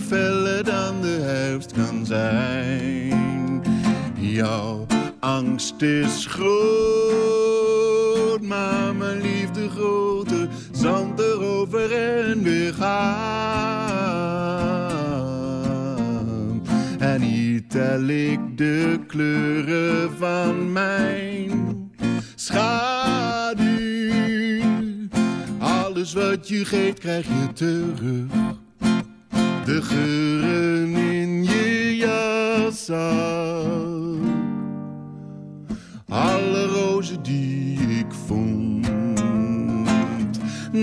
feller dan de herfst kan zijn. Jouw angst is groot, maar mijn liefde groter, zand erover en weer gaan. En hier tel ik de kleuren van mijn Wat je geeft krijg je terug. De geuren in je jaszak. Alle rozen die ik vond.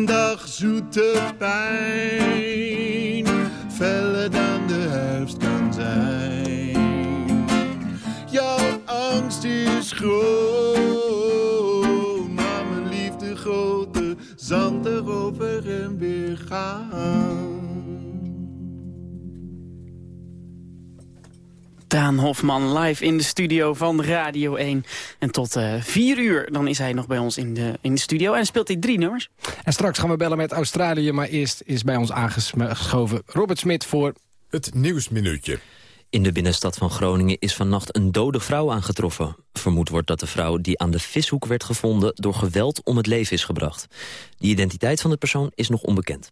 Dag zoete pijn. Feller dan de herfst kan zijn. Jouw angst is groot. Daan Hofman live in de studio van Radio 1. En tot eh 4 uur dan is hij nog bij ons in de, in de studio. En speelt hij drie nummers. En straks gaan we bellen met Australië, maar eerst is bij ons aangeschoven Robert Smit voor... Het Nieuwsminuutje. In de binnenstad van Groningen is vannacht een dode vrouw aangetroffen. Vermoed wordt dat de vrouw die aan de vishoek werd gevonden... door geweld om het leven is gebracht. De identiteit van de persoon is nog onbekend.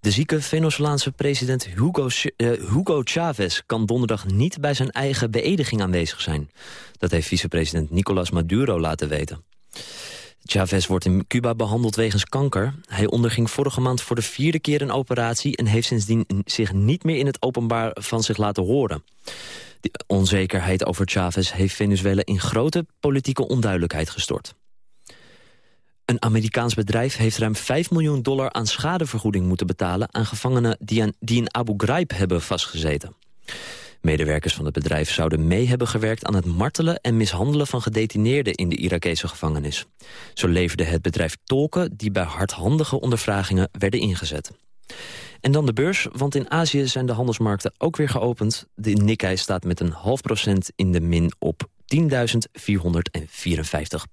De zieke Venezolaanse president Hugo, eh, Hugo Chavez... kan donderdag niet bij zijn eigen beëdiging aanwezig zijn. Dat heeft vicepresident Nicolas Maduro laten weten. Chavez wordt in Cuba behandeld wegens kanker. Hij onderging vorige maand voor de vierde keer een operatie... en heeft sindsdien zich niet meer in het openbaar van zich laten horen. De onzekerheid over Chavez heeft Venezuela in grote politieke onduidelijkheid gestort. Een Amerikaans bedrijf heeft ruim 5 miljoen dollar aan schadevergoeding moeten betalen... aan gevangenen die, in Abu Ghraib hebben vastgezeten. Medewerkers van het bedrijf zouden mee hebben gewerkt aan het martelen en mishandelen van gedetineerden in de Irakese gevangenis. Zo leverde het bedrijf tolken die bij hardhandige ondervragingen werden ingezet. En dan de beurs, want in Azië zijn de handelsmarkten ook weer geopend. De Nikkei staat met een half procent in de min op 10.454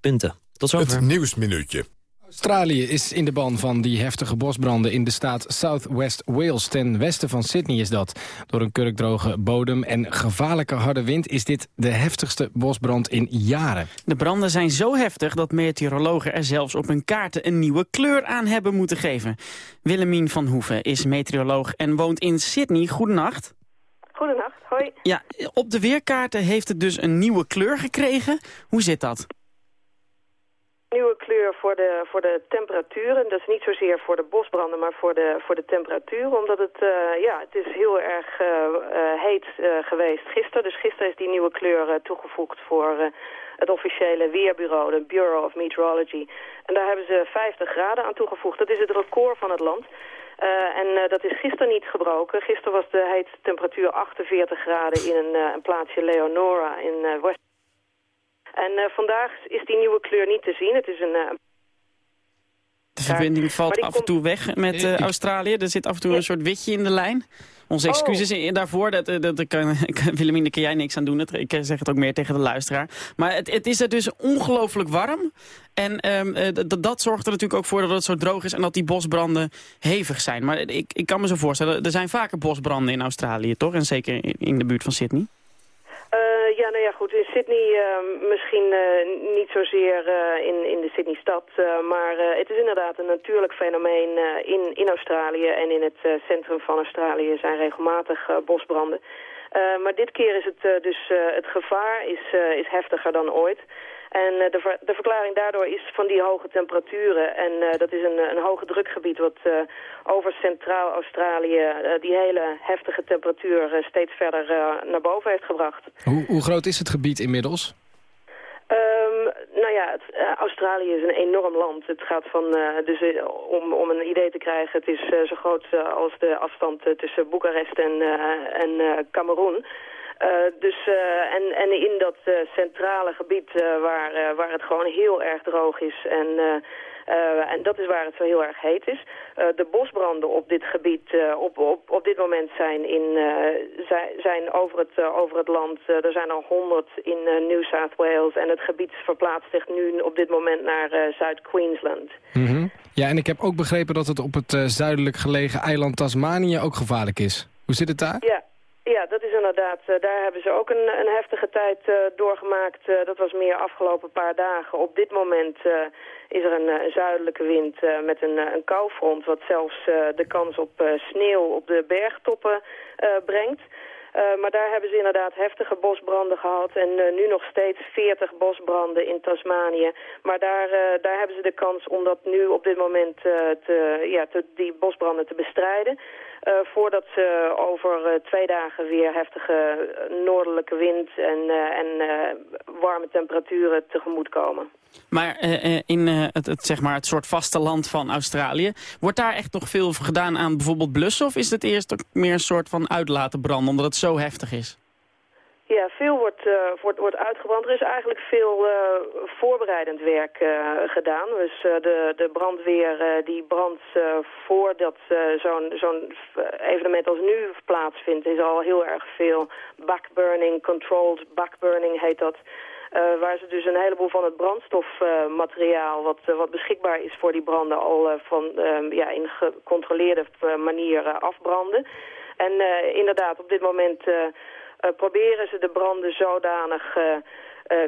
punten. Tot zover. Het Nieuwsminuutje. Australië is in de ban van die heftige bosbranden in de staat South West Wales. Ten westen van Sydney is dat. Door een kurkdroge bodem en gevaarlijke harde wind... is dit de heftigste bosbrand in jaren. De branden zijn zo heftig dat meteorologen er zelfs op hun kaarten... een nieuwe kleur aan hebben moeten geven. Willemien van Hoeven is meteoroloog en woont in Sydney. Goedenacht. Goedenacht, hoi. Ja, op de weerkaarten heeft het dus een nieuwe kleur gekregen. Hoe zit dat? Nieuwe kleur voor de, voor de temperaturen. Dat is niet zozeer voor de bosbranden, maar voor de, voor de temperatuur. Omdat het, eh, ja, het is heel erg eh, eh, heet geweest gisteren. Dus gisteren is die nieuwe kleur toegevoegd voor het officiële weerbureau, de Bureau of Meteorology. En daar hebben ze 50 graden aan toegevoegd. Dat is het record van het land. en dat is gisteren niet gebroken. Gisteren was de heetste temperatuur 48 graden in een, een plaatsje Leonora in West en uh, vandaag is die nieuwe kleur niet te zien. Het is een... Uh, de verbinding valt af en toe weg met uh, Australië. Er zit af en toe een soort witje in de lijn. Onze excuses oh. daarvoor, dat, dat, dat kan, Willemien, daar kan jij niks aan doen. Ik zeg het ook meer tegen de luisteraar. Maar het, het is er dus ongelooflijk warm. En um, dat zorgt er natuurlijk ook voor dat het zo droog is... en dat die bosbranden hevig zijn. Maar ik, ik kan me zo voorstellen, er zijn vaker bosbranden in Australië, toch? En zeker in, in de buurt van Sydney. Uh, ja, nou ja, goed. In Sydney uh, misschien uh, niet zozeer in, in de Sydney-stad, maar het is inderdaad een natuurlijk fenomeen in, in Australië. En in het centrum van Australië zijn regelmatig bosbranden. maar dit keer is het dus, het gevaar is, is heftiger dan ooit. En uh, de, ver de, verklaring daardoor is van die hoge temperaturen. En uh, dat is een, een hoge drukgebied wat uh, over Centraal-Australië die hele heftige temperatuur steeds verder naar boven heeft gebracht. Hoe, hoe, groot is het gebied inmiddels? Um, nou ja, het, Australië is een enorm land. Het gaat van, dus om, om een idee te krijgen, het is zo groot als de afstand tussen Boekarest en, en Cameroen. Uh, dus, uh, en, en in dat uh, centrale gebied waar, waar het gewoon heel erg droog is en, en dat is waar het zo heel erg heet is. de bosbranden op dit gebied op, op, op dit moment zijn, in, zijn, zijn over, het, over het land. er zijn er honderd in New South Wales en het gebied verplaatst zich nu op dit moment naar Zuid-Queensland. Mm -hmm. Ja, en ik heb ook begrepen dat het op het zuidelijk gelegen eiland Tasmanië ook gevaarlijk is. Hoe zit het daar? Ja. Ja, dat is inderdaad. Uh, daar hebben ze ook een, een heftige tijd uh, doorgemaakt. Uh, dat was meer afgelopen paar dagen. Op dit moment is er een, een zuidelijke wind met een, een koufront... wat zelfs de kans op sneeuw op de bergtoppen brengt. maar daar hebben ze inderdaad heftige bosbranden gehad. En nu nog steeds 40 bosbranden in Tasmanië. Maar daar, daar hebben ze de kans om dat nu op dit moment te, ja, te, die bosbranden te bestrijden. Uh, voordat ze over uh, twee dagen weer heftige eh, noordelijke wind en, en warme temperaturen tegemoet komen. Maar in het, het, zeg maar het soort vasteland van Australië, wordt daar echt nog veel gedaan aan bijvoorbeeld blussen? Of is het eerst ook meer een soort van uitlaten branden, omdat het zo heftig is? Ja, veel wordt, uh, wordt, wordt uitgebrand. Er is eigenlijk veel uh, voorbereidend werk uh, gedaan. Dus de, de brandweer die brandt voordat zo'n zo'n evenement als nu plaatsvindt... is al heel erg veel backburning, controlled backburning heet dat... waar ze dus een heleboel van het brandstofmateriaal wat, wat beschikbaar is voor die branden al van ja, in gecontroleerde manier afbranden. En inderdaad, op dit moment proberen ze de branden zodanig... Uh,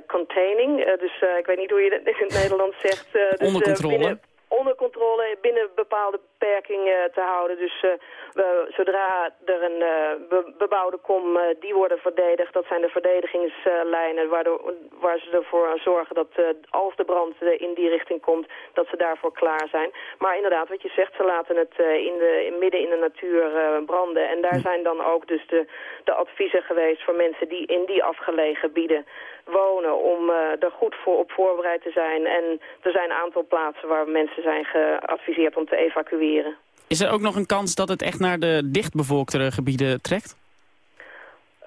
containing. dus ik weet niet hoe je dat in het Nederlands zegt. Dus, onder controle. onder controle binnen bepaalde beperkingen te houden. Dus eh, we, zodra er een eh, be- bebouwde kom, eh, die worden verdedigd. Dat zijn de verdedigingslijnen waardoor, waar ze ervoor zorgen dat als de brand in die richting komt, dat ze daarvoor klaar zijn. Maar inderdaad, wat je zegt, ze laten het in de, in, midden in de natuur branden. En daar zijn dan ook dus de, de adviezen geweest voor mensen die in die afgelegen gebieden wonen om eh, er goed voor op voorbereid te zijn. En er zijn een aantal plaatsen waar mensen zijn geadviseerd om te evacueren. Is er ook nog een kans dat het echt naar de dichtbevolktere gebieden trekt?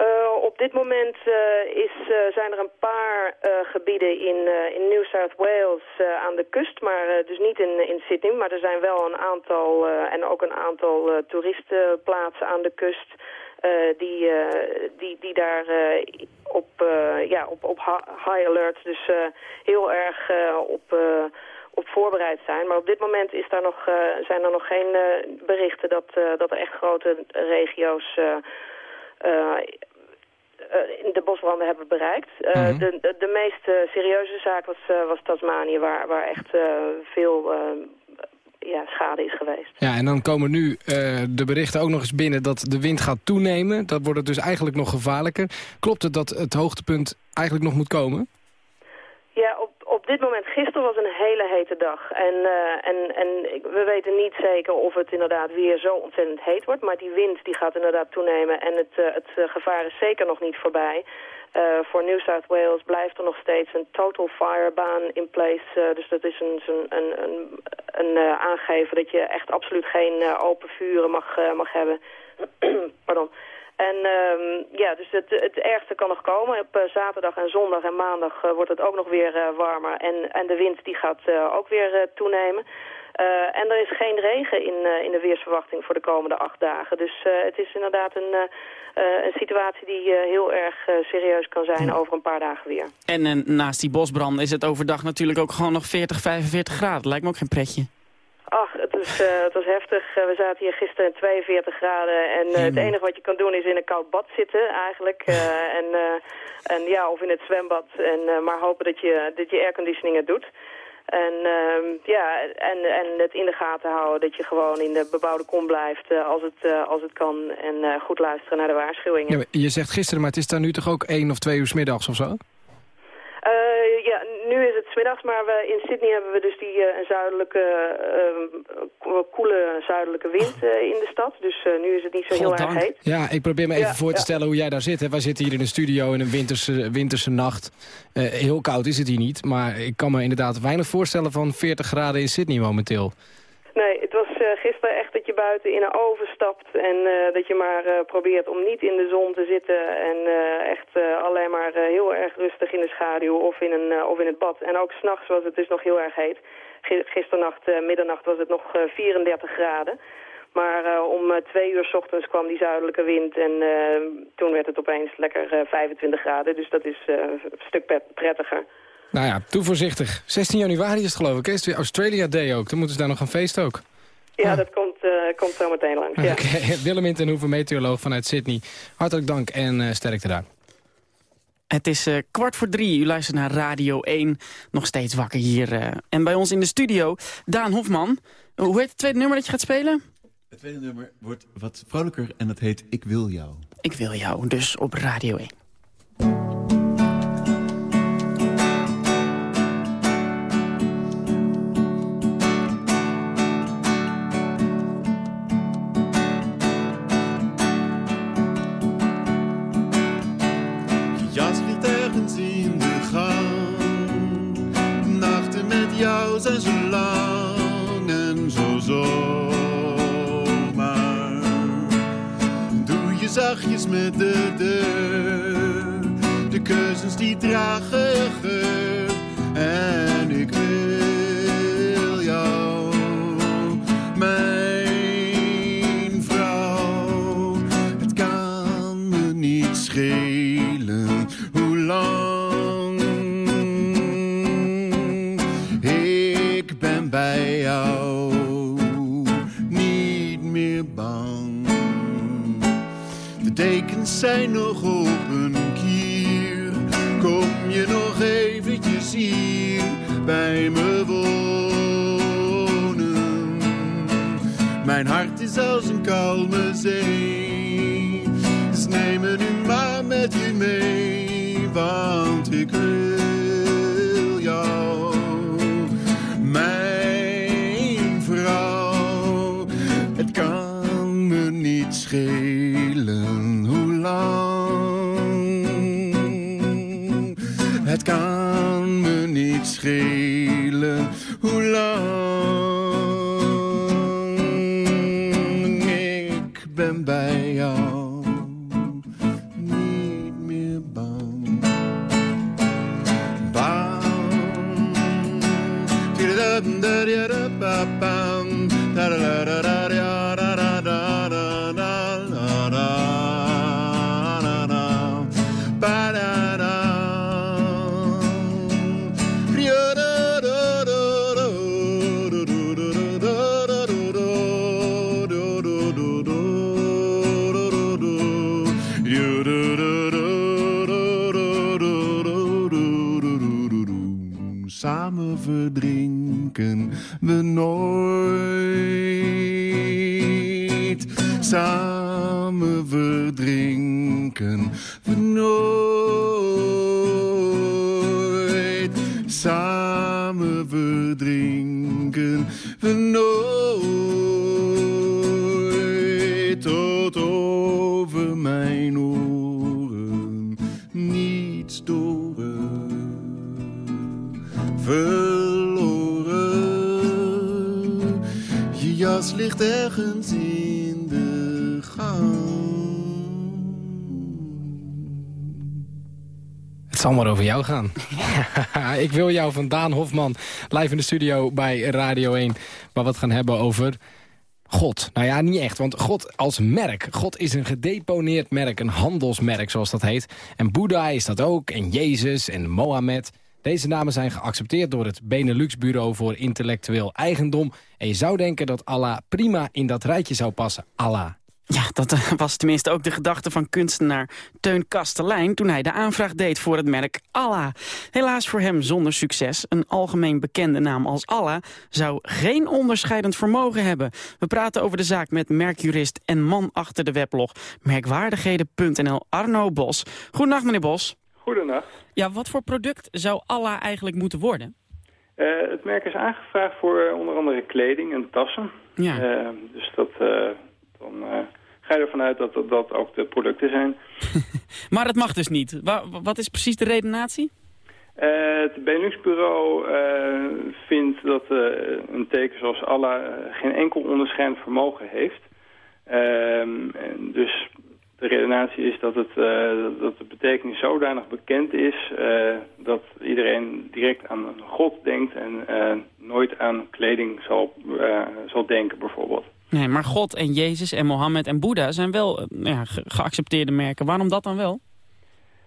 Eh, op dit moment eh, is, eh, zijn er een paar gebieden in, in New South Wales aan de kust, maar dus niet in, in Sydney. Maar er zijn wel een aantal en ook een aantal toeristenplaatsen aan de kust die, die, die daar op, ja, op, op hi- high alert, dus heel erg op, op voorbereid zijn. Maar op dit moment is daar nog, eh, zijn er nog geen eh, berichten dat, eh, dat er echt grote regio's... in de bosbranden hebben bereikt. Mhm. de, de, de meest serieuze zaak was, was Tasmanië, waar, waar echt veel ja, schade is geweest. Ja, en dan komen nu de berichten ook nog eens binnen dat de wind gaat toenemen. Dat wordt het dus eigenlijk nog gevaarlijker. Klopt het dat het hoogtepunt eigenlijk nog moet komen? Dit moment, gisteren was een hele hete dag. En, eh, en, en we weten niet zeker of het inderdaad weer zo ontzettend heet wordt. Maar die wind die gaat inderdaad toenemen en het, eh, het eh, gevaar is zeker nog niet voorbij. Voor New South Wales blijft er nog steeds een total fire ban in place. Dus dat is een, een, een, een aangeven dat je echt absoluut geen open vuren mag, mag hebben. Pardon. En ehm, ja, dus het, het ergste kan nog komen. Op eh, zaterdag en zondag en maandag eh, wordt het ook nog weer eh, warmer. En, en de wind die gaat ook weer toenemen. En er is geen regen in, in de weersverwachting voor de komende acht dagen. Dus het is inderdaad een, een situatie die heel erg serieus kan zijn over een paar dagen weer. En eh, naast die bosbranden is het overdag natuurlijk ook gewoon nog 40, 45 graden. Lijkt me ook geen pretje. Ach, het, is, eh, het was heftig. Eh, we zaten hier gisteren in 42 graden. En eh, het enige wat je kan doen is in een koud bad zitten eigenlijk. En, en ja, of in het zwembad. En, maar hopen dat je, dat je airconditioning het doet. En, ehm, ja, en, en het in de gaten houden dat je gewoon in de bebouwde kom blijft als, het, als het kan. En goed luisteren naar de waarschuwingen. Ja, je zegt gisteren, maar het is daar nu toch ook één of twee uur 's middags of zo? Eh, ja, nu is het middags, maar we, in Sydney hebben we dus die een zuidelijke, ko- koele zuidelijke wind eh, in de stad. Dus nu is het niet zo heel erg heet. Ja, ik probeer me even Ja, voor te ja. stellen hoe jij daar zit. Hè. Wij zitten hier in een studio in een winterse, winterse nacht. Heel koud is het hier niet, maar ik kan me inderdaad weinig voorstellen van 40 graden in Sydney momenteel. Nee, het was eh, gisteren echt dat je buiten in een oven stapt en eh, dat je maar eh, probeert om niet in de zon te zitten en echt alleen maar heel erg rustig in de schaduw of in, een, of in het bad. En ook s'nachts was het dus nog heel erg heet. Gi- Gisternacht, middernacht was het nog eh, 34 graden. Maar om twee uur s ochtends kwam die zuidelijke wind en toen werd het opeens lekker eh, 25 graden. Dus dat is een stuk pret- prettiger. Nou ja, toe voorzichtig. 16 januari is het geloof ik. hè? Is het weer Australia Day ook? Dan moeten ze daar nog een feest ook. Ja, dat komt, eh, komt zo meteen langs. Ja. Oké, Willem in ten Hoeven, meteoroloog vanuit Sydney. Hartelijk dank en eh, sterkte daar. Het is eh, kwart voor drie. U luistert naar Radio 1. Nog steeds wakker hier. eh. en bij ons in de studio, Daan Hofman. Hoe heet het tweede nummer dat je gaat spelen? Het tweede nummer wordt wat vrolijker en dat heet Ik wil jou. Ik wil jou, dus op Radio 1. Zachtjes met de deur. De kussens die dragen geur. zijn nog op een kier. Kom je nog eventjes hier bij me wonen. Mijn hart is als een kalme zee. Dus neem me nu maar met je mee, want ik wil. Daan Hofman live in de studio bij Radio 1. Waar we het gaan hebben over God. Nou ja, niet echt, want God als merk. God is een gedeponeerd merk, een handelsmerk zoals dat heet. En Boeddha is dat ook, en Jezus en Mohammed. Deze namen zijn geaccepteerd door het Benelux Bureau voor Intellectueel Eigendom. En je zou denken dat Allah prima in dat rijtje zou passen. Allah. Ja, dat eh, was tenminste ook de gedachte van kunstenaar Teun Kastelein... toen hij de aanvraag deed voor het merk Allah. Helaas voor hem zonder succes. Een algemeen bekende naam als Allah zou geen onderscheidend vermogen hebben. We praten over de zaak met merkjurist en man achter de weblog... merkwaardigheden.nl Arno Bos. Goedenacht, meneer Bos. Goedenacht. Ja, wat voor product zou Allah eigenlijk moeten worden? Eh, het merk is aangevraagd voor eh, onder andere kleding en tassen. Ja. Dus dat, dan ga je ervan uit dat dat, dat ook de producten zijn. Maar het mag dus niet. Wa- wat is precies de redenatie? Eh, het Benelux-bureau eh, vindt dat eh, een teken zoals Allah geen enkel onderscheidend vermogen heeft. Ehm, en dus de redenatie is dat, het, dat de betekenis zodanig bekend is... dat iedereen direct aan god denkt en nooit aan kleding zal, zal denken bijvoorbeeld. Nee, maar God en Jezus en Mohammed en Boeddha zijn wel eh, ja, ge- geaccepteerde merken. Waarom dat dan wel?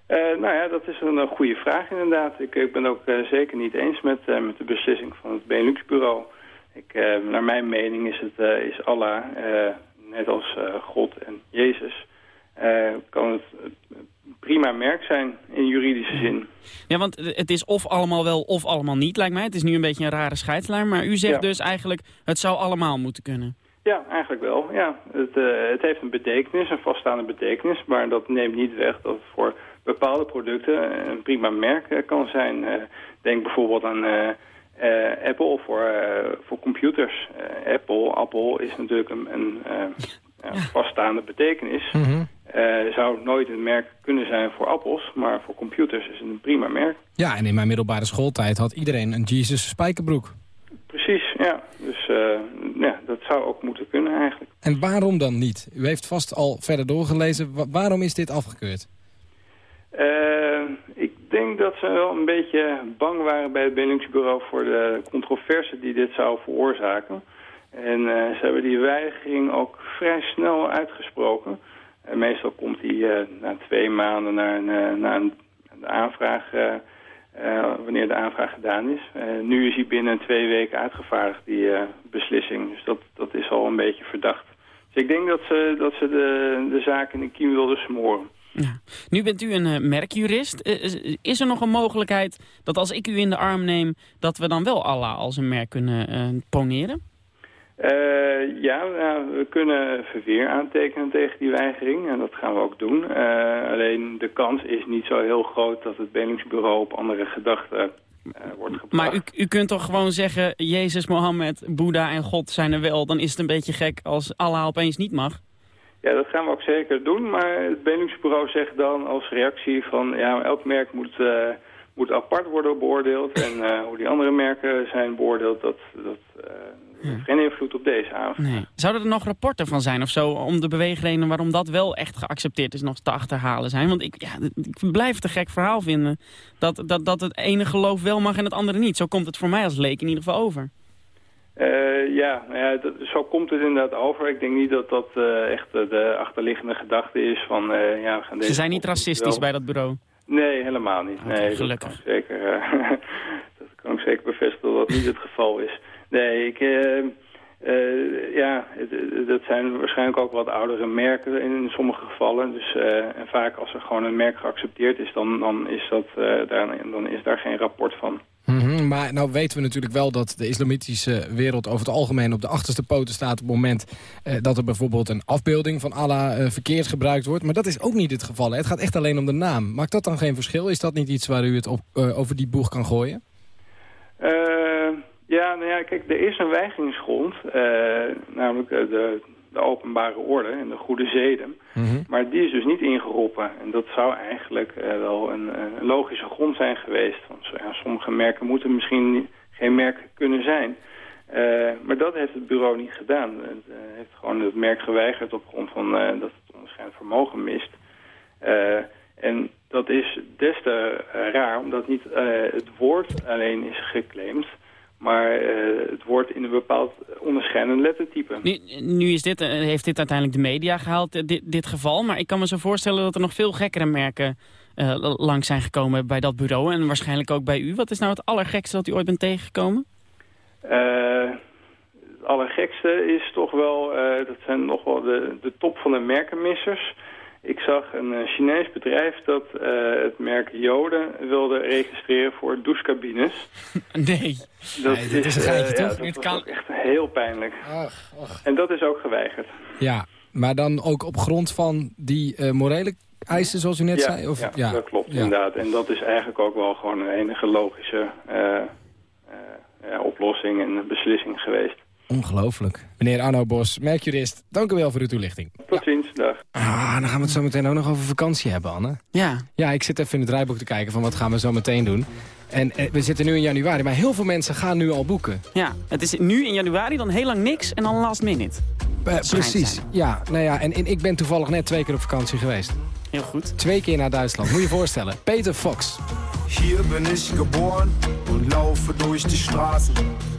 Eh, nou ja, dat is een, eh, goede vraag inderdaad. Ik, ik ben ook zeker niet eens met, met de beslissing van het Benelux-bureau. Ik, naar mijn mening is, het, is Allah, net als God en Jezus, kan het prima merk zijn in juridische zin. Ja, want het is of allemaal wel of allemaal niet, lijkt mij. Het is nu een beetje een rare scheidslijn. Maar u zegt Ja. dus eigenlijk, het zou allemaal moeten kunnen. Ja, eigenlijk wel. Ja. Het, eh, het heeft een betekenis, een vaststaande betekenis, maar dat neemt niet weg dat het voor bepaalde producten een prima merk eh, kan zijn. Eh, denk bijvoorbeeld aan Apple voor, voor computers. Apple, Apple is natuurlijk een, een ja, vaststaande betekenis. Eh, zou nooit een merk kunnen zijn voor appels, maar voor computers is het een prima merk. Ja, en in mijn middelbare schooltijd had iedereen een Jesus spijkerbroek. Precies, ja. Dus eh, ja, dat zou ook moeten kunnen eigenlijk. En waarom dan niet? U heeft vast al verder doorgelezen. Wa- waarom is dit afgekeurd? Eh, ik denk dat ze wel een beetje bang waren bij het Benelux-bureau voor de controverse die dit zou veroorzaken. En eh, ze hebben die weigering ook vrij snel uitgesproken. En meestal komt die na twee maanden na, een, na een, aanvraag, wanneer de aanvraag gedaan is. Eh, nu is hij binnen twee weken uitgevaardigd, die eh, beslissing. Dus dat, dat is al een beetje verdacht. Dus ik denk dat ze, dat ze de, de zaak in de kiem wilden smoren. Nu bent u een eh, merkjurist. Eh, is- er nog een mogelijkheid dat als ik u in de arm neem... dat we dan wel Allah als een merk kunnen eh, poneren? Eh, ja, nou, we kunnen verweer aantekenen tegen die weigering en dat gaan we ook doen. Eh, alleen de kans is niet zo heel groot dat het Benelingsbureau op andere gedachten eh, wordt gebracht. Maar u, u kunt toch gewoon zeggen, Jezus, Mohammed, Boeddha en God zijn er wel. Dan is het een beetje gek als Allah opeens niet mag. Ja, dat gaan we ook zeker doen, maar het Benelingsbureau zegt dan als reactie van... ja, elk merk moet, moet apart worden beoordeeld en hoe die andere merken zijn beoordeeld... dat, dat heeft geen invloed op deze aanvraag. Nee. Zouden er nog rapporten van zijn of zo om de beweegredenen waarom dat wel echt geaccepteerd is nog te achterhalen zijn? Want ik, ja, ik blijf het een gek verhaal vinden dat, dat, dat het ene geloof wel mag en het andere niet. Zo komt het voor mij als leek in ieder geval over. Eh, ja, nou ja dat, zo komt het inderdaad over. Ik denk niet dat dat eh, echt de achterliggende gedachte is van... eh, ja, we gaan deze Ze zijn niet wel- racistisch bij dat bureau. Nee, helemaal niet. nee, gelukkig. Dat kan, zeker, dat kan ik zeker bevestigen dat dat niet het geval is. Nee, ik... eh, eh, ja, dat zijn waarschijnlijk ook wat oudere merken in sommige gevallen. Dus, eh, en vaak als er gewoon een merk geaccepteerd is, dan, dan, is, dat, daar, dan is daar geen rapport van. Mhm, maar nou weten we natuurlijk wel dat de islamitische wereld over het algemeen op de achterste poten staat op het moment dat er bijvoorbeeld een afbeelding van Allah verkeerd gebruikt wordt. Maar dat is ook niet het geval. Hè? Het gaat echt alleen om de naam. Maakt dat dan geen verschil? Is dat niet iets waar u het op, over die boeg kan gooien? Eh, ja, nou ja, kijk, er is een weigeringsgrond, eh, namelijk eh, de, de openbare orde en de goede zeden. Maar die is dus niet ingeroepen. En dat zou eigenlijk eh, wel een, een logische grond zijn geweest. Want ja, sommige merken moeten misschien geen merk kunnen zijn. Maar dat heeft het bureau niet gedaan. Het heeft gewoon het merk geweigerd op grond van dat het onderscheidend vermogen mist. En dat is des te raar, omdat niet het woord alleen is geclaimd, maar eh, het woord in een bepaald onderscheidend lettertype. Nu, nu is dit, eh, heeft dit uiteindelijk de media gehaald, eh, dit, dit geval. Maar ik kan me zo voorstellen dat er nog veel gekkere merken langs zijn gekomen bij dat bureau. En waarschijnlijk ook bij u. Wat is nou het allergekste dat u ooit bent tegengekomen? Het allergekste is toch wel, dat zijn nog wel de, de top van de merkenmissers. Ik zag een eh, Chinees bedrijf dat eh, het merk Joden wilde registreren voor douchecabines. Nee. Dat Nee, dit is een eh, geintje, ja, toch? dat kan- ook echt heel pijnlijk. En dat is ook geweigerd. Ja, maar dan ook op grond van die eh, morele eisen zoals u net ja, zei? Of, ja, dat klopt Ja. inderdaad. En dat is eigenlijk ook wel gewoon een enige logische eh, eh, ja, oplossing en beslissing geweest. Ongelooflijk. Meneer Arno Bos, merkjurist, dank u wel voor uw toelichting. Tot ziens, dag. Ah, dan gaan we het zo meteen ook nog over vakantie hebben, Anne. Ja. Ja, ik zit even in het draaiboek te kijken van wat gaan we zo meteen doen. En eh, we zitten nu in januari, maar heel veel mensen gaan nu al boeken. Ja, het is nu in januari dan heel lang niks en dan last minute. Eh, precies. Ja, nou ja, en, en ik ben toevallig net twee keer op vakantie geweest. Heel goed. Twee keer naar Duitsland. Moet je je voorstellen. Peter Fox. Hier bin ich geboren und laufe durch die Straßen.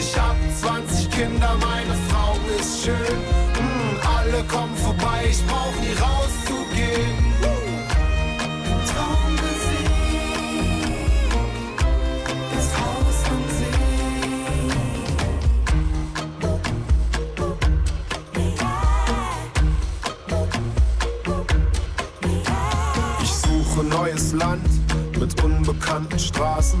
Ich hab 20 Kinder, meine Frau ist schön. Mm, alle kommen vorbei, ich brauch nie rauszugehen. Traum gesehen, das Haus am Ich suche neues Land mit unbekannten Straßen.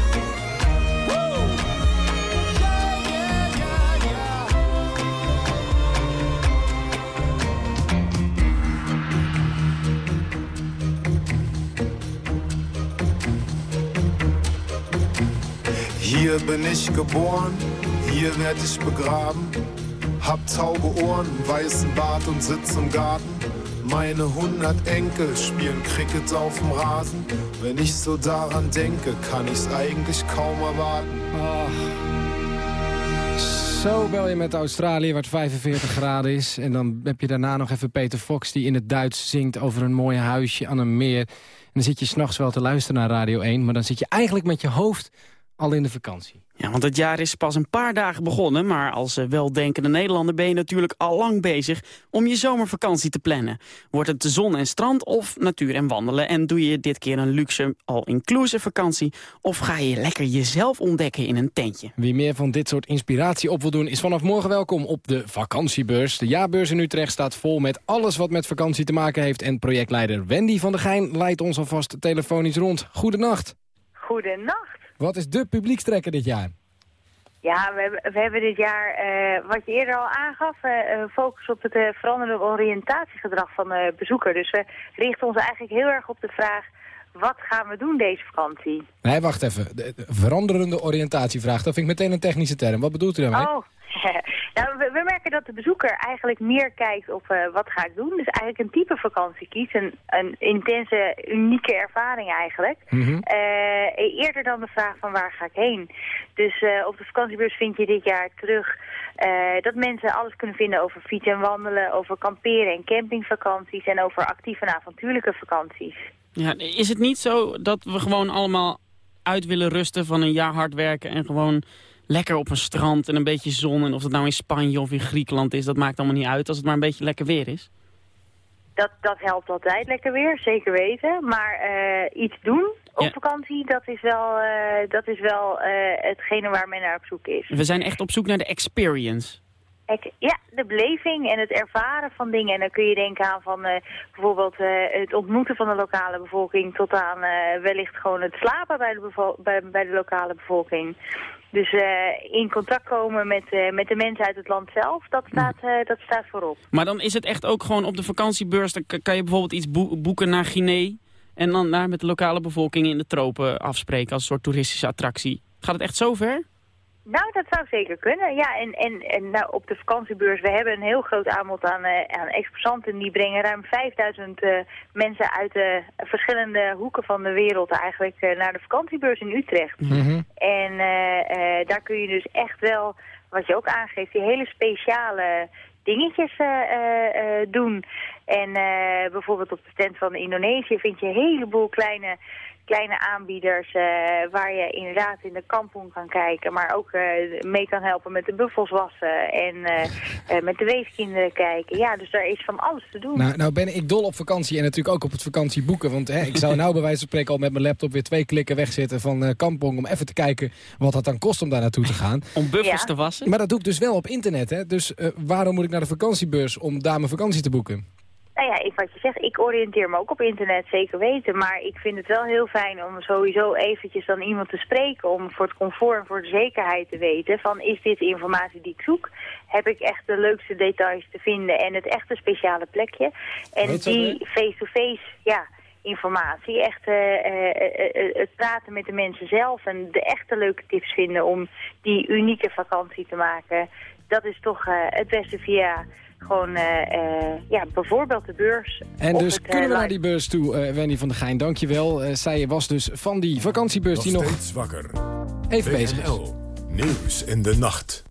Hier bin ich geboren, hier werd ich begraben. Hab tauge Ohren, weißen Bart und sitz im Garten. Meine hundert Enkel spielen Cricket auf dem Rasen. Wenn ich so daran denke, kann ich's eigentlich kaum erwarten. Zo bel je met Australië, waar het 45 graden is. En dan heb je daarna nog even Peter Fox die in het Duits zingt over een mooi huisje aan een meer. En dan zit je s'nachts wel te luisteren naar Radio 1, maar dan zit je eigenlijk met je hoofd al in de vakantie. Ja, want het jaar is pas een paar dagen begonnen... maar als eh, weldenkende Nederlander ben je natuurlijk al lang bezig... om je zomervakantie te plannen. Wordt het zon en strand of natuur en wandelen... en doe je dit keer een luxe all-inclusive vakantie... of ga je lekker jezelf ontdekken in een tentje? Wie meer van dit soort inspiratie op wil doen... is vanaf morgen welkom op de vakantiebeurs. De jaarbeurs in Utrecht staat vol met alles wat met vakantie te maken heeft... en projectleider Wendy van der Geijn leidt ons alvast telefonisch rond. Goedenacht. Goedenacht. Wat is de publiekstrekker dit jaar? Ja, we hebben, we hebben dit jaar, eh, wat je eerder al aangaf, eh, eh, focus op het eh, veranderende oriëntatiegedrag van de bezoeker. Dus we richten ons eigenlijk heel erg op de vraag, wat gaan we doen deze vakantie? Nee, wacht even. De, de veranderende oriëntatievraag, dat vind ik meteen een technische term. Wat bedoelt u daarmee? Oh, nou, we, we merken dat de bezoeker eigenlijk meer kijkt op eh, wat ga ik doen. Dus eigenlijk een type vakantie kiest, een, een intense, unieke ervaring eigenlijk. Mhm. Eh, eerder dan de vraag van waar ga ik heen. Dus eh, op de vakantiebeurs vind je dit jaar terug dat mensen alles kunnen vinden over fietsen en wandelen, over kamperen en campingvakanties en over actieve en avontuurlijke vakanties. Ja, is het niet zo dat we gewoon allemaal uit willen rusten van een jaar hard werken... en gewoon lekker op een strand en een beetje zon... en of het nou in Spanje of in Griekenland is, dat maakt allemaal niet uit... als het maar een beetje lekker weer is? Dat, dat helpt altijd lekker weer, zeker weten. Maar eh, iets doen op Ja. vakantie, dat is wel, eh, dat is wel eh, hetgene waar men naar op zoek is. We zijn echt op zoek naar de experience. Ja, de beleving en het ervaren van dingen. En dan kun je denken aan van eh, bijvoorbeeld eh, het ontmoeten van de lokale bevolking... tot aan eh, wellicht gewoon het slapen bij de, bij, bij de lokale bevolking. Dus in contact komen met, met de mensen uit het land zelf, dat staat, dat staat voorop. Maar dan is het echt ook gewoon op de vakantiebeurs... dan kan je bijvoorbeeld iets boe- boeken naar Guinea... en dan daar met de lokale bevolking in de tropen afspreken... als een soort toeristische attractie. Gaat het echt zo ver? Nou, dat zou zeker kunnen. Ja, en, en, en nou, op de vakantiebeurs, we hebben een heel groot aanbod aan, eh, aan exposanten. Die brengen ruim 5000 eh, mensen uit de verschillende hoeken van de wereld eigenlijk eh, naar de vakantiebeurs in Utrecht. En eh, eh, daar kun je dus echt wel, wat je ook aangeeft, die hele speciale dingetjes doen. En bijvoorbeeld op de stand van Indonesië vind je een heleboel kleine, kleine aanbieders... eh, waar je inderdaad in de kampong kan kijken... maar ook eh, mee kan helpen met de buffels wassen en eh, eh, met de weeskinderen kijken. Ja, dus daar is van alles te doen. Nou, nou ben ik dol op vakantie en natuurlijk ook op het vakantieboeken. Want hè, ik zou nou bij wijze van spreken al met mijn laptop weer twee klikken wegzitten van eh Kampong... om even te kijken wat het dan kost om daar naartoe te gaan. Om buffels Ja. te wassen? Maar dat doe ik dus wel op internet. Hè? Dus waarom moet ik naar de vakantiebeurs om daar mijn vakantie te boeken? Nou ja, ik, wat je zegt, ik oriënteer me ook op internet, zeker weten. Maar ik vind het wel heel fijn om sowieso eventjes dan iemand te spreken... om voor het comfort en voor de zekerheid te weten van... is dit de informatie die ik zoek? Heb ik echt de leukste details te vinden en het echte speciale plekje? En die face-to-face, ja informatie, echt eh, eh, eh, het praten met de mensen zelf en de echte leuke tips vinden om die unieke vakantie te maken. Dat is toch het beste via gewoon eh, eh, ja, bijvoorbeeld de beurs. En dus het, eh, kunnen we naar die beurs toe, eh Wendy van der Geijn. Dankjewel. Uh, zij was dus van die vakantiebeurs Nog die nog steeds wakker. even bezig is. Nieuws in de nacht.